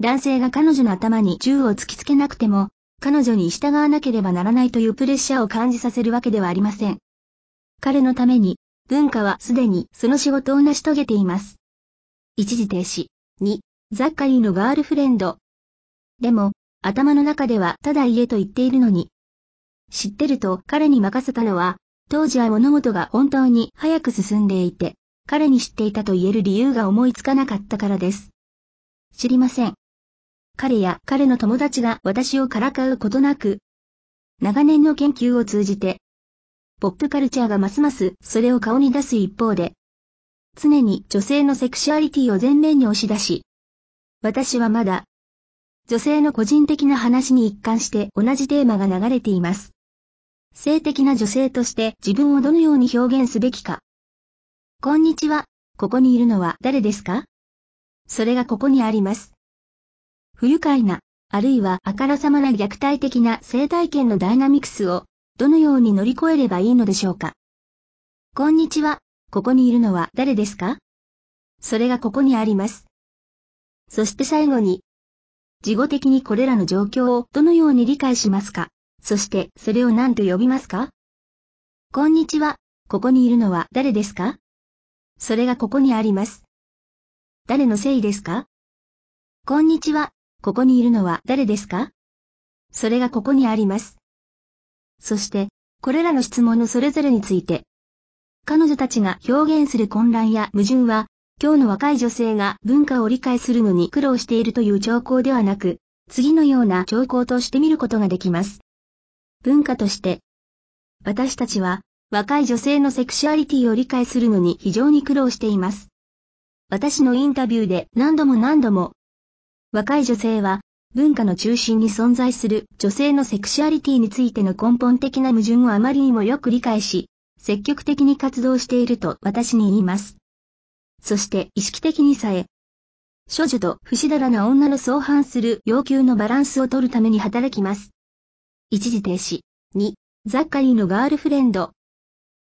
男性が彼女の頭に銃を突きつけなくても、彼女に従わなければならないというプレッシャーを感じさせるわけではありません。彼のために、文化はすでにその仕事を成し遂げています。一時停止。2、ザッカリーのガールフレンド。でも、頭の中ではただ家と言っているのに。知ってると彼に任せたのは、当時は物事が本当に早く進んでいて、彼に知っていたと言える理由が思いつかなかったからです。知りません。彼や彼の友達が私をからかうことなく、長年の研究を通じて、ポップカルチャーがますますそれを顔に出す一方で、常に女性のセクシュアリティを前面に押し出し、私はまだ、女性の個人的な話に一貫して同じテーマが流れています。性的な女性として自分をどのように表現すべきか。こんにちは、ここにいるのは誰ですか？それがここにあります。不愉快な、あるいはあからさまな虐待的な性体験のダイナミクスをどのように乗り越えればいいのでしょうか？こんにちは、ここにいるのは誰ですか？それがここにあります。そして最後に、事後的にこれらの状況をどのように理解しますか？そしてそれを何と呼びますか？こんにちは、ここにいるのは誰ですか？それがここにあります。誰のせいですか？こんにちは、ここにいるのは誰ですか？それがここにあります。そして、これらの質問のそれぞれについて、彼女たちが表現する混乱や矛盾は、今日の若い女性が文化を理解するのに苦労しているという兆候ではなく、次のような兆候として見ることができます。文化として、私たちは若い女性のセクシュアリティを理解するのに非常に苦労しています。私のインタビューで何度も何度も、若い女性は文化の中心に存在する女性のセクシュアリティについての根本的な矛盾をあまりにもよく理解し、積極的に活動していると私に言います。そして意識的にさえ、処女と不死だらな女の相反する要求のバランスを取るために働きます。一時停止。2、ザッカリーのガールフレンド。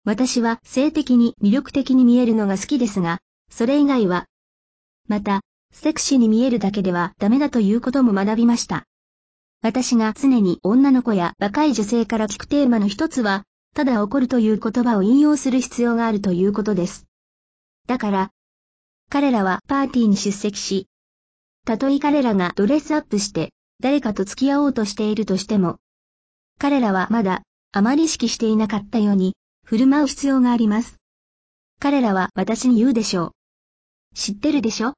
私は性的に魅力的に見えるのが好きですが、それ以外は、また、セクシーに見えるだけではダメだということも学びました。私が常に女の子や若い女性から聞くテーマの一つは、ただ怒るという言葉を引用する必要があるということです。だから、彼らはパーティーに出席し、たとえ彼らがドレスアップして誰かと付き合おうとしているとしても、彼らはまだあまり意識していなかったように振る舞う必要があります。彼らは私に言うでしょう。知ってるでしょ？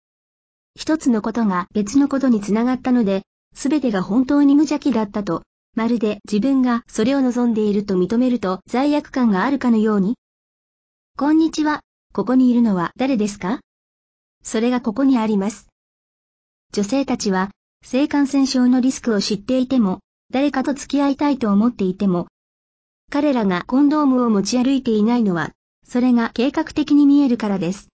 一つのことが別のことにつながったので、すべてが本当に無邪気だったと、まるで自分がそれを望んでいると認めると罪悪感があるかのように。こんにちは、ここにいるのは誰ですか？それがここにあります。女性たちは、性感染症のリスクを知っていても、誰かと付き合いたいと思っていても、彼らがコンドームを持ち歩いていないのは、それが計画的に見えるからです。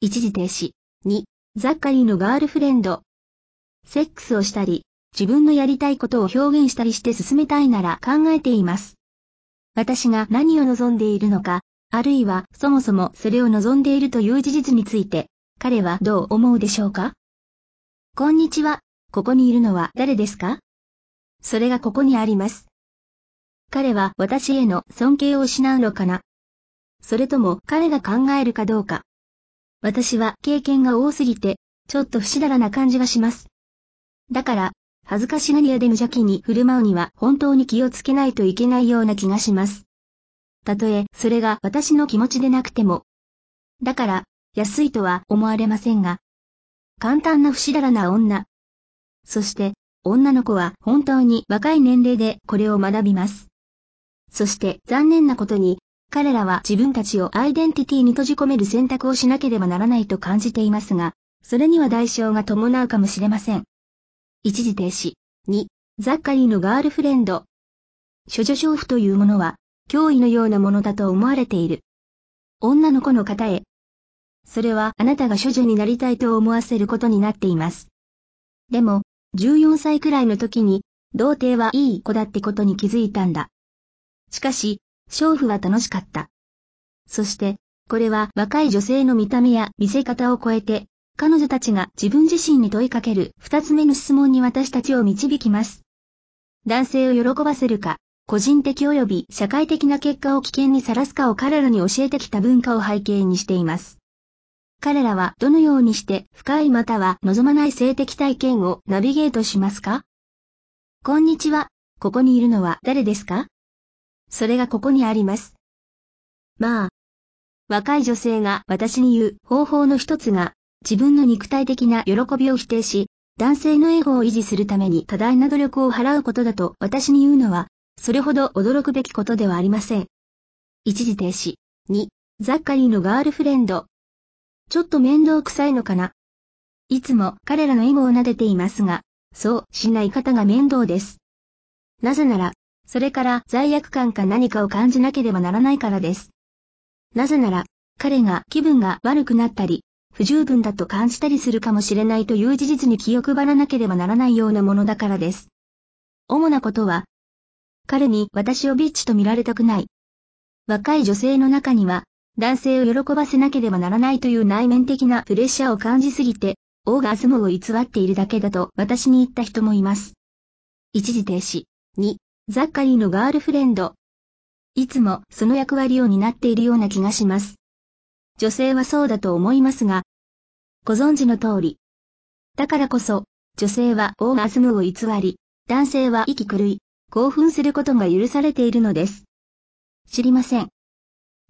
一時停止。2、ザッカリーのガールフレンド。セックスをしたり、自分のやりたいことを表現したりして進めたいなら考えています。私が何を望んでいるのか、あるいはそもそもそれを望んでいるという事実について、彼はどう思うでしょうか？こんにちは、ここにいるのは誰ですか？それがここにあります。彼は私への尊敬を失うのかな？それとも彼が考えるかどうか？私は経験が多すぎて、ちょっと不死だらな感じがします。だから、恥ずかしがり屋で無邪気に振る舞うには本当に気をつけないといけないような気がします。たとえ、それが私の気持ちでなくても。だから、安いとは思われませんが。簡単な不死だらな女。そして、女の子は本当に若い年齢でこれを学びます。そして残念なことに、彼らは自分たちをアイデンティティに閉じ込める選択をしなければならないと感じていますが、それには代償が伴うかもしれません。一時停止。2、ザッカリーのガールフレンド。処女娼婦というものは、脅威のようなものだと思われている。女の子の方へ。それはあなたが処女になりたいと思わせることになっています。でも、14歳くらいの時に、童貞はいい子だってことに気づいたんだ。しかし、娼婦は楽しかった。そして、これは若い女性の見た目や見せ方を超えて、彼女たちが自分自身に問いかける二つ目の質問に私たちを導きます。男性を喜ばせるか、個人的及び社会的な結果を危険にさらすかを彼らに教えてきた文化を背景にしています。彼らはどのようにして深いまたは望まない性的体験をナビゲートしますか？こんにちは、ここにいるのは誰ですか？それがここにあります。まあ、若い女性が私に言う方法の一つが、自分の肉体的な喜びを否定し、男性のエゴを維持するために多大な努力を払うことだと私に言うのは、それほど驚くべきことではありません。一時停止。2、ザッカリーのガールフレンド。ちょっと面倒くさいのかな？いつも彼らのエゴを撫でていますが、そうしない方が面倒です。なぜなら、それから罪悪感か何かを感じなければならないからです。なぜなら、彼が気分が悪くなったり、不十分だと感じたりするかもしれないという事実に気を配らなければならないようなものだからです。主なことは、彼に私をビッチと見られたくない。若い女性の中には、男性を喜ばせなければならないという内面的なプレッシャーを感じすぎて、オーガズムを偽っているだけだと私に言った人もいます。一時停止。2、ザッカリーのガールフレンド。いつもその役割を担っているような気がします。女性はそうだと思いますが、ご存知の通り。だからこそ、女性はオーガズムを偽り、男性は息狂い、興奮することが許されているのです。知りません。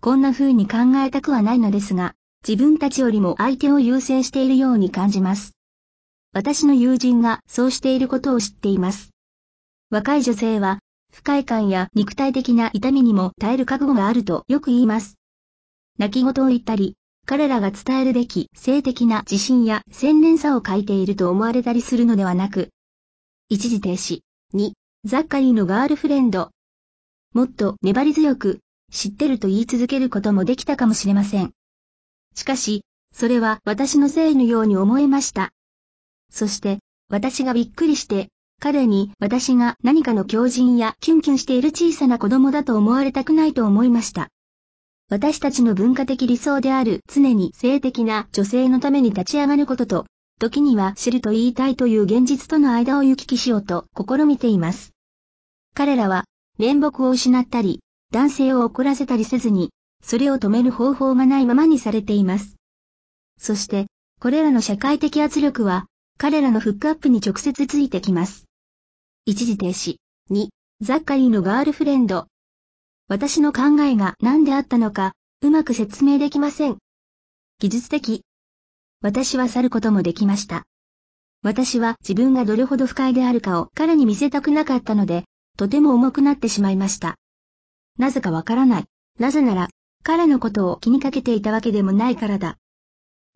こんな風に考えたくはないのですが、自分たちよりも相手を優先しているように感じます。私の友人がそうしていることを知っています。若い女性は、不快感や肉体的な痛みにも耐える覚悟があるとよく言います。泣き言を言ったり、彼らが伝えるべき性的な自信や洗練さを書いていると思われたりするのではなく、一時停止。2、ザッカリーのガールフレンド。もっと粘り強く、知ってると言い続けることもできたかもしれません。しかし、それは私のせいのように思えました。そして、私がびっくりして、彼に私が何かの狂人やキュンキュンしている小さな子供だと思われたくないと思いました。私たちの文化的理想である常に性的な女性のために立ち上がることと、時には知ると言いたいという現実との間を行き来しようと試みています。彼らは、面目を失ったり、男性を怒らせたりせずに、それを止める方法がないままにされています。そして、これらの社会的圧力は、彼らのフックアップに直接ついてきます。一時停止。2、ザッカリーのガールフレンド。私の考えが何であったのか、うまく説明できません。技術的。私は去ることもできました。私は自分がどれほど不快であるかを彼に見せたくなかったので、とても重くなってしまいました。なぜかわからない。なぜなら、彼のことを気にかけていたわけでもないからだ。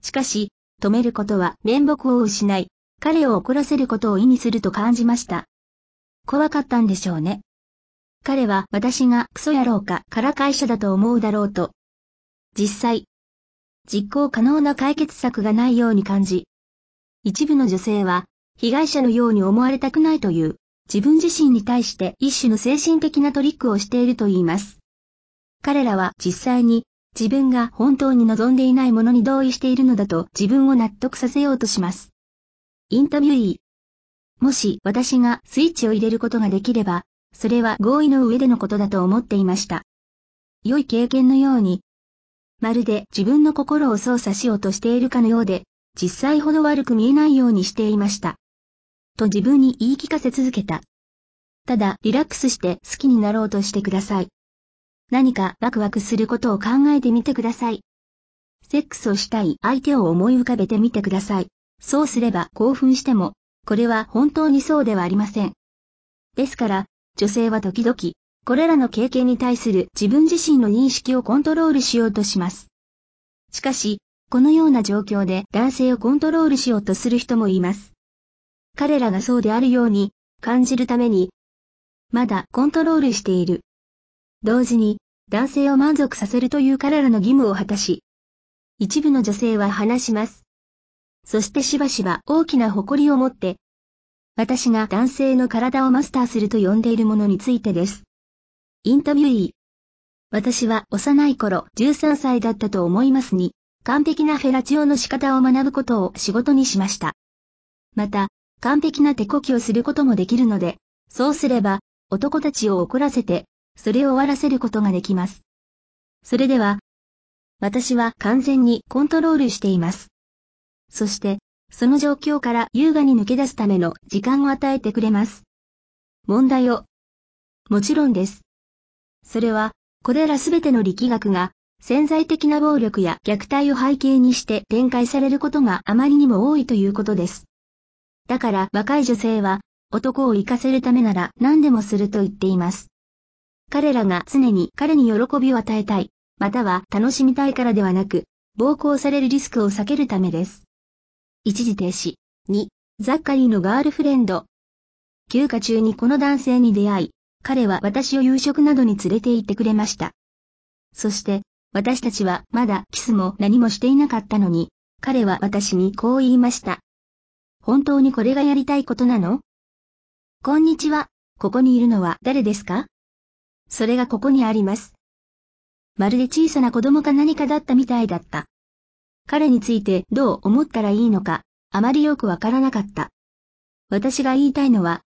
しかし、止めることは面目を失い、彼を怒らせることを意味すると感じました。怖かったんでしょうね。彼は私がクソ野郎かから会社だと思うだろうと。実際、実行可能な解決策がないように感じ、一部の女性は被害者のように思われたくないという自分自身に対して一種の精神的なトリックをしていると言います。彼らは実際に自分が本当に望んでいないものに同意しているのだと自分を納得させようとします。インタビューもし私がスイッチを入れることができれば、それは合意の上でのことだと思っていました。良い経験のように、まるで自分の心を操作しようとしているかのようで、実際ほど悪く見えないようにしていました。と自分に言い聞かせ続けた。ただ、リラックスして好きになろうとしてください。何かワクワクすることを考えてみてください。セックスをしたい相手を思い浮かべてみてください。そうすれば興奮しても、これは本当にそうではありません。ですから、女性は時々、これらの経験に対する自分自身の認識をコントロールしようとします。しかし、このような状況で男性をコントロールしようとする人もいます。彼らがそうであるように感じるために、まだコントロールしている。同時に、男性を満足させるという彼らの義務を果たし、一部の女性は話します。そしてしばしば大きな誇りを持って、私が男性の体をマスターすると呼んでいるものについてです。インタビュー私は幼い頃13歳だったと思いますに、完璧なフェラチオの仕方を学ぶことを仕事にしました。また、完璧な手こきをすることもできるので、そうすれば、男たちを怒らせて、それを終わらせることができます。それでは、私は完全にコントロールしています。そして、その状況から優雅に抜け出すための時間を与えてくれます。問題を。もちろんです。それは、これらすべての力学が、潜在的な暴力や虐待を背景にして展開されることがあまりにも多いということです。だから若い女性は、男を生かせるためなら何でもすると言っています。彼らが常に彼に喜びを与えたい、または楽しみたいからではなく、暴行されるリスクを避けるためです。一時停止。2、ザッカリーのガールフレンド。休暇中にこの男性に出会い、彼は私を夕食などに連れて行ってくれました。そして、私たちはまだキスも何もしていなかったのに、彼は私にこう言いました。本当にこれがやりたいことなの？こんにちは、ここにいるのは誰ですか？それがここにあります。まるで小さな子供か何かだったみたいだった。彼についてどう思ったらいいのか、あまりよくわからなかった。私が言いたいのは、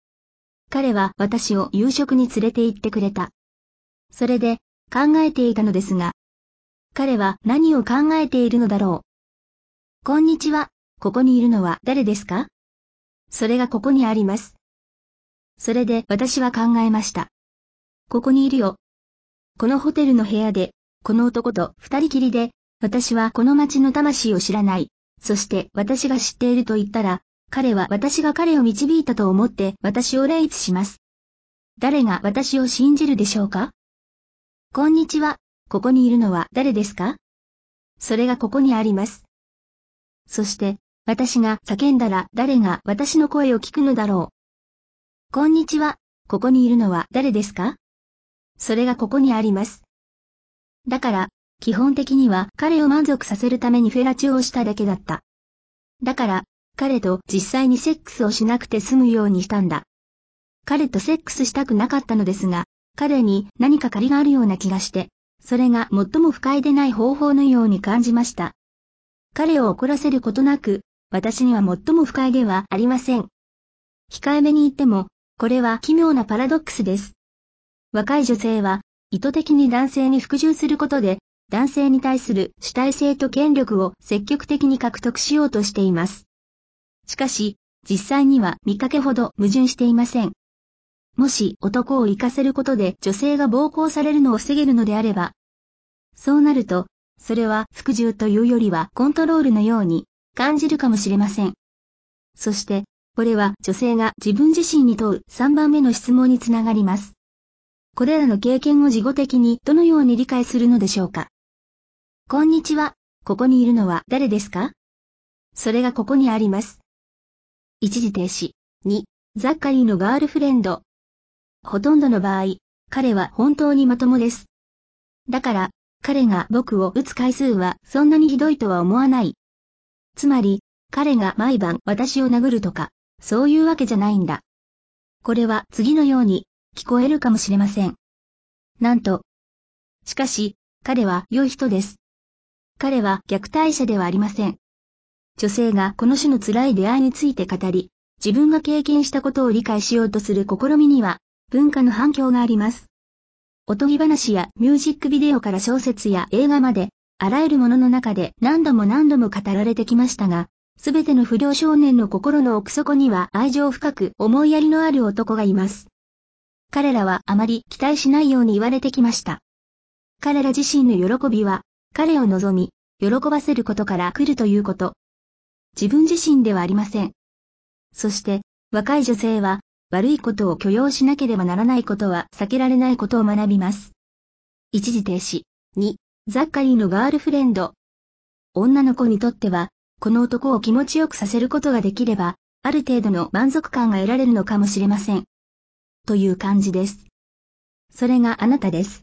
彼は私を夕食に連れて行ってくれた。それで考えていたのですが、彼は何を考えているのだろう。こんにちは、ここにいるのは誰ですか？それがここにあります。それで私は考えました。ここにいるよ。このホテルの部屋でこの男と二人きりで、私はこの町の魂を知らない。そして私が知っていると言ったら、彼は私が彼を導いたと思って私をレイツします。誰が私を信じるでしょうか？こんにちは。ここにいるのは誰ですか？それがここにあります。そして、私が叫んだら誰が私の声を聞くのだろう。こんにちは。ここにいるのは誰ですか？それがここにあります。だから、基本的には彼を満足させるためにフェラチオをしただけだった。だから、彼と実際にセックスをしなくて済むようにしたんだ。彼とセックスしたくなかったのですが、彼に何か借りがあるような気がして、それが最も不快でない方法のように感じました。彼を怒らせることなく、私には最も不快ではありません。控えめに言っても、これは奇妙なパラドックスです。若い女性は、意図的に男性に服従することで、男性に対する主体性と権力を積極的に獲得しようとしています。しかし、実際には見かけほど矛盾していません。もし男を行かせることで女性が暴行されるのを防げるのであれば、そうなると、それは服従というよりはコントロールのように感じるかもしれません。そして、これは女性が自分自身に問う3番目の質問につながります。これらの経験を事後的にどのように理解するのでしょうか？こんにちは。ここにいるのは誰ですか？それがここにあります。一時停止。2、ザッカリーのガールフレンド。ほとんどの場合、彼は本当にまともです。だから、彼が僕を撃つ回数はそんなにひどいとは思わない。つまり、彼が毎晩私を殴るとか、そういうわけじゃないんだ。これは次のように聞こえるかもしれません。なんと。しかし、彼は良い人です。彼は虐待者ではありません。女性がこの種の辛い出会いについて語り、自分が経験したことを理解しようとする試みには、文化の反響があります。おとぎ話やミュージックビデオから小説や映画まで、あらゆるものの中で何度も何度も語られてきましたが、すべての不良少年の心の奥底には愛情深く思いやりのある男がいます。彼らはあまり期待しないように言われてきました。彼ら自身の喜びは、彼を望み、喜ばせることから来るということ。自分自身ではありません。そして、若い女性は、悪いことを許容しなければならないことは避けられないことを学びます。一時停止。2、ザッカリーのガールフレンド。女の子にとっては、この男を気持ちよくさせることができれば、ある程度の満足感が得られるのかもしれません。という感じです。それがあなたです。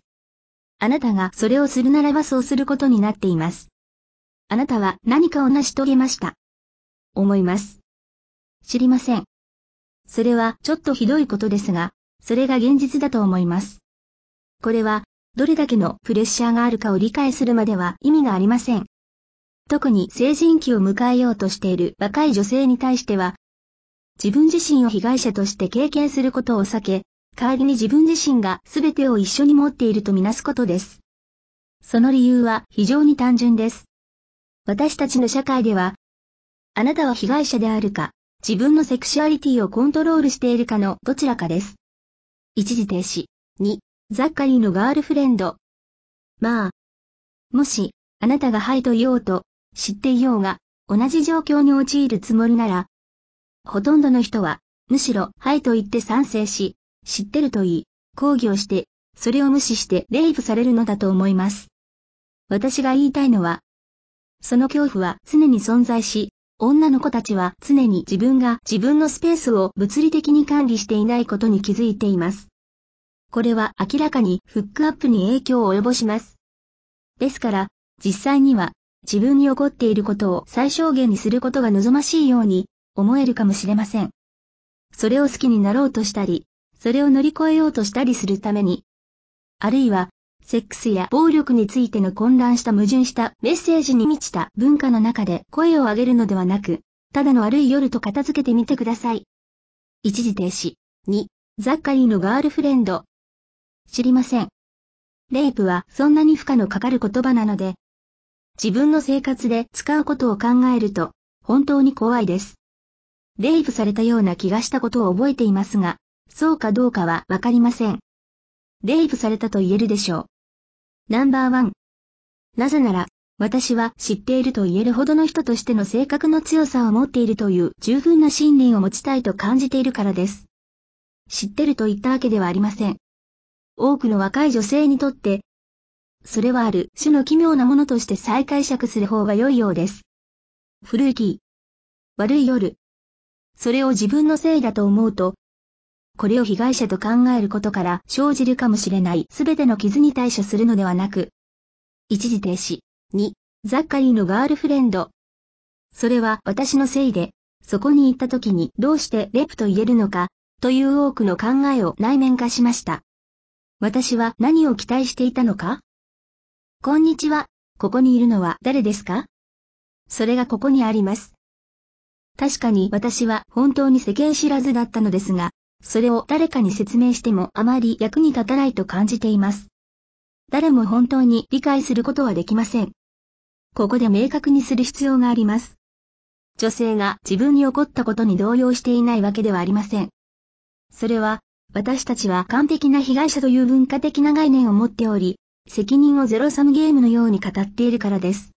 あなたがそれをするならばそうすることになっています。あなたは何かを成し遂げました。思います。知りません。それはちょっとひどいことですが、それが現実だと思います。これは、どれだけのプレッシャーがあるかを理解するまでは意味がありません。特に成人期を迎えようとしている若い女性に対しては、自分自身を被害者として経験することを避け、代わりに自分自身が全てを一緒に持っているとみなすことです。その理由は非常に単純です。私たちの社会では、あなたは被害者であるか、自分のセクシュアリティをコントロールしているかのどちらかです。一時停止。2、ザッカリーのガールフレンド。まあ、もし、あなたがはいと言おうと、知っていようが、同じ状況に陥るつもりなら、ほとんどの人は、むしろ、はいと言って賛成し、知ってると言い、抗議をして、それを無視してレイプされるのだと思います。私が言いたいのは、その恐怖は常に存在し、女の子たちは常に自分が自分のスペースを物理的に管理していないことに気づいています。これは明らかにフックアップに影響を及ぼします。ですから、実際には自分に起こっていることを最小限にすることが望ましいように思えるかもしれません。それを好きになろうとしたり、それを乗り越えようとしたりするために、あるいはセックスや暴力についての混乱した矛盾したメッセージに満ちた文化の中で声を上げるのではなく、ただの悪い夜と片付けてみてください。一時停止。2、ザッカリーのガールフレンド。知りません。レイプはそんなに負荷のかかる言葉なので、自分の生活で使うことを考えると、本当に怖いです。レイプされたような気がしたことを覚えていますが、そうかどうかはわかりません。レイプされたと言えるでしょう。ナンバーワン、なぜなら、私は知っていると言えるほどの人としての性格の強さを持っているという十分な信念を持ちたいと感じているからです。知ってると言ったわけではありません。多くの若い女性にとって、それはある種の奇妙なものとして再解釈する方が良いようです。古い気。悪い夜。それを自分のせいだと思うと、これを被害者と考えることから生じるかもしれないすべての傷に対処するのではなく、一時停止。2、ザッカリーのガールフレンド。それは私のせいで、そこに行った時にどうしてレプと言えるのか、という多くの考えを内面化しました。私は何を期待していたのか？こんにちは、ここにいるのは誰ですか？それがここにあります。確かに私は本当に世間知らずだったのですが、それを誰かに説明してもあまり役に立たないと感じています。誰も本当に理解することはできません。ここで明確にする必要があります。女性が自分に起こったことに動揺していないわけではありません。それは、私たちは完璧な被害者という文化的な概念を持っており、責任をゼロサムゲームのように語っているからです。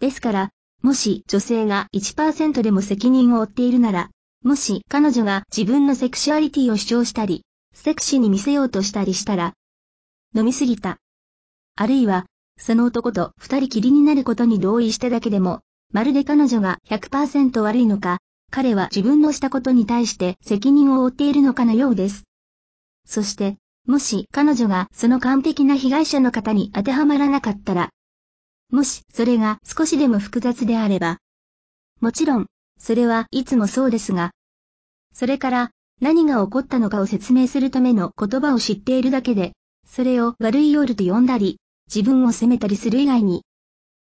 ですから、もし女性が1%でも責任を負っているなら、もし彼女が自分のセクシュアリティを主張したり、セクシーに見せようとしたりしたら、飲みすぎた。あるいは、その男と二人きりになることに同意しただけでも、まるで彼女が100%悪いのか、彼は自分のしたことに対して責任を負っているのかのようです。そして、もし彼女がその完璧な被害者の方に当てはまらなかったら、もしそれが少しでも複雑であれば、もちろん、それはいつもそうですが、それから何が起こったのかを説明するための言葉を知っているだけで、それを悪い夜と呼んだり、自分を責めたりする以外に、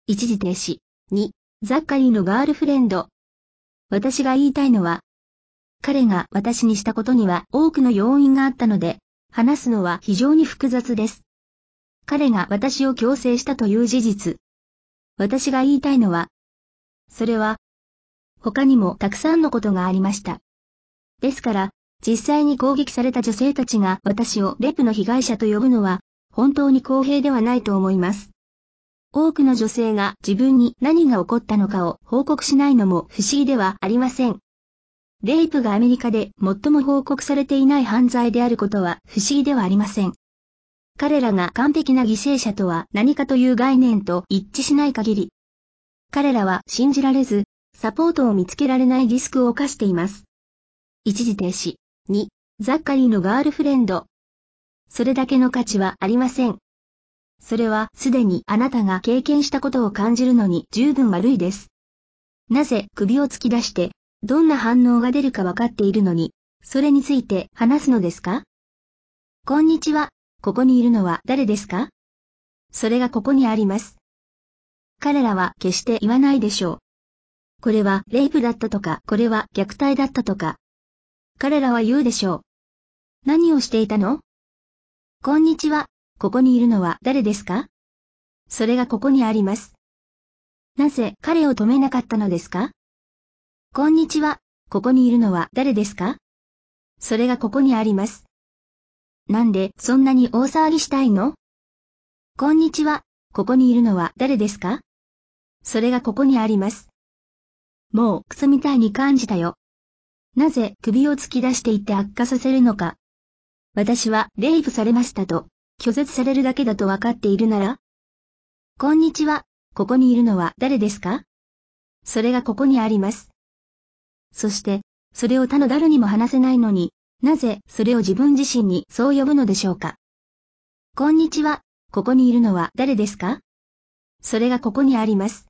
一時停止。2、ザッカリーのガールフレンド。私が言いたいのは、彼が私にしたことには多くの要因があったので、話すのは非常に複雑です。彼が私を強制したという事実。私が言いたいのは、それは、他にもたくさんのことがありました。ですから、実際に攻撃された女性たちが私をレプの被害者と呼ぶのは、本当に公平ではないと思います。多くの女性が自分に何が起こったのかを報告しないのも不思議ではありません。レイプがアメリカで最も報告されていない犯罪であることは不思議ではありません。彼らが完璧な犠牲者とは何かという概念と一致しない限り、彼らは信じられず、サポートを見つけられないリスクを冒しています。一時停止。2、ザッカリーのガールフレンド。それだけの価値はありません。それはすでにあなたが経験したことを感じるのに十分悪いです。なぜ首を突き出して、どんな反応が出るかわかっているのに、それについて話すのですか？こんにちは、ここにいるのは誰ですか？それがここにあります。彼らは決して言わないでしょう。これはレイプだったとか、これは虐待だったとか。彼らは言うでしょう。何をしていたの？こんにちは、ここにいるのは誰ですか？それがここにあります。なぜ彼を止めなかったのですか？こんにちは、ここにいるのは誰ですか？それがここにあります。なんでそんなに大騒ぎしたいの？こんにちは、ここにいるのは誰ですか？それがここにあります。もうクソみたいに感じたよ。なぜ首を突き出していって悪化させるのか？私はレイプされましたと拒絶されるだけだと分かっているなら？こんにちは、ここにいるのは誰ですか？それがここにあります。そして、それを他の誰にも話せないのに、なぜそれを自分自身にそう呼ぶのでしょうか？こんにちは、ここにいるのは誰ですか？それがここにあります。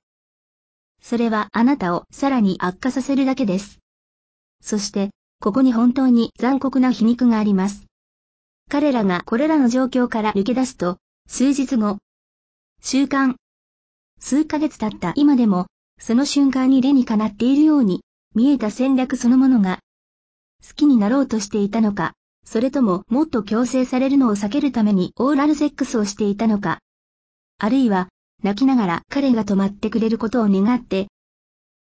それはあなたをさらに悪化させるだけです。そして、ここに本当に残酷な皮肉があります。彼らがこれらの状況から抜け出すと、数日後、週間、数ヶ月経った今でも、その瞬間に例にかなっているように、見えた戦略そのものが、好きになろうとしていたのか、それとももっと強制されるのを避けるためにオーラルセックスをしていたのか、あるいは、泣きながら彼が止まってくれることを願って、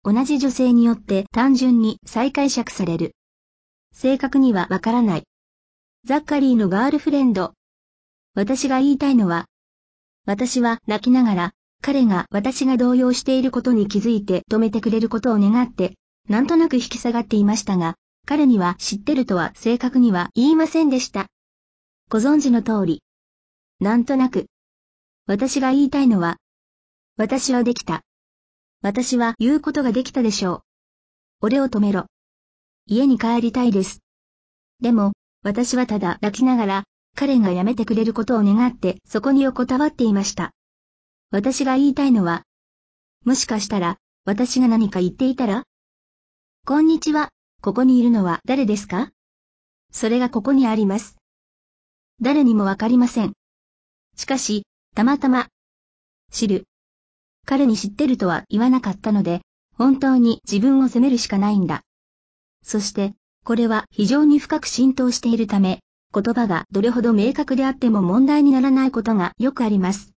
同じ女性によって単純に再解釈される。正確にはわからない。ザッカリーのガールフレンド。私が言いたいのは、私は泣きながら、彼が私が動揺していることに気づいて止めてくれることを願って、なんとなく引き下がっていましたが、彼には知ってるとは正確には言いませんでした。ご存知の通り。なんとなく。私が言いたいのは、私はできた。私は言うことができたでしょう。俺を止めろ。家に帰りたいです。でも、私はただ泣きながら、彼がやめてくれることを願ってそこに横たわっていました。私が言いたいのは、もしかしたら、私が何か言っていたら？こんにちは、ここにいるのは誰ですか？それがここにあります。誰にもわかりません。しかし、たまたま、知る。彼に知ってるとは言わなかったので、本当に自分を責めるしかないんだ。そして、これは非常に深く浸透しているため、言葉がどれほど明確であっても問題にならないことがよくあります。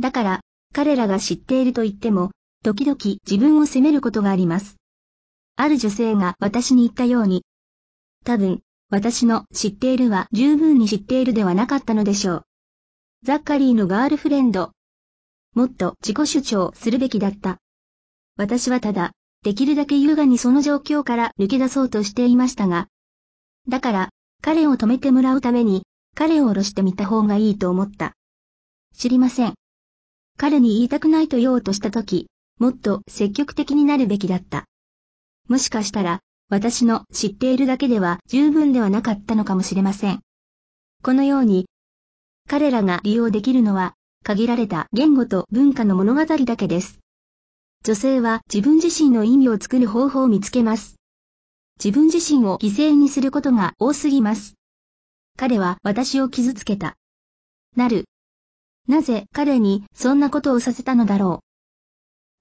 だから、彼らが知っていると言っても、時々自分を責めることがあります。ある女性が私に言ったように、多分、私の知っているは十分に知っているではなかったのでしょう。ザッカリーのガールフレンド。もっと自己主張するべきだった。私はただ、できるだけ優雅にその状況から抜け出そうとしていましたが、だから、彼を止めてもらうために、彼を下ろしてみた方がいいと思った。知りません。彼に言いたくないと言おうとしたとき、もっと積極的になるべきだった。もしかしたら、私の知っているだけでは十分ではなかったのかもしれません。このように、彼らが利用できるのは、限られた言語と文化の物語だけです。女性は自分自身の意味を作る方法を見つけます。自分自身を犠牲にすることが多すぎます。彼は私を傷つけた。なる。なぜ彼にそんなことをさせたのだろ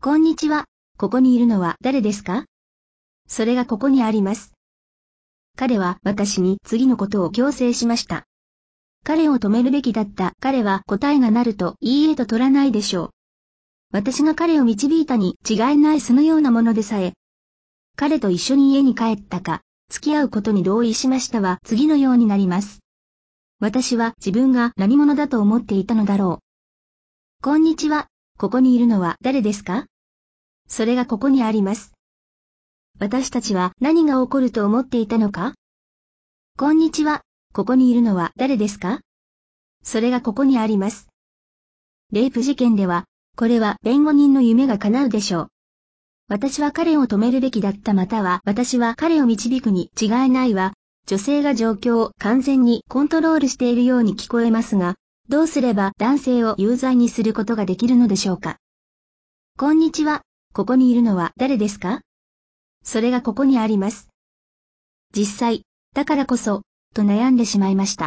う。こんにちは。ここにいるのは誰ですか？それがここにあります。彼は私に次のことを強制しました。彼を止めるべきだった彼は答えがなるといいえと取らないでしょう。私が彼を導いたに違いないそのようなものでさえ、彼と一緒に家に帰ったか、付き合うことに同意しましたは次のようになります。私は自分が何者だと思っていたのだろう。こんにちは、ここにいるのは誰ですか？それがここにあります。私たちは何が起こると思っていたのか？こんにちは、ここにいるのは誰ですか？それがここにあります。レイプ事件では、これは弁護人の夢が叶うでしょう。私は彼を止めるべきだった。または私は彼を導くに違いないわ。女性が状況を完全にコントロールしているように聞こえますが、どうすれば男性を有罪にすることができるのでしょうか？こんにちは、ここにいるのは誰ですか？それがここにあります。実際、だからこそ、と悩んでしまいました。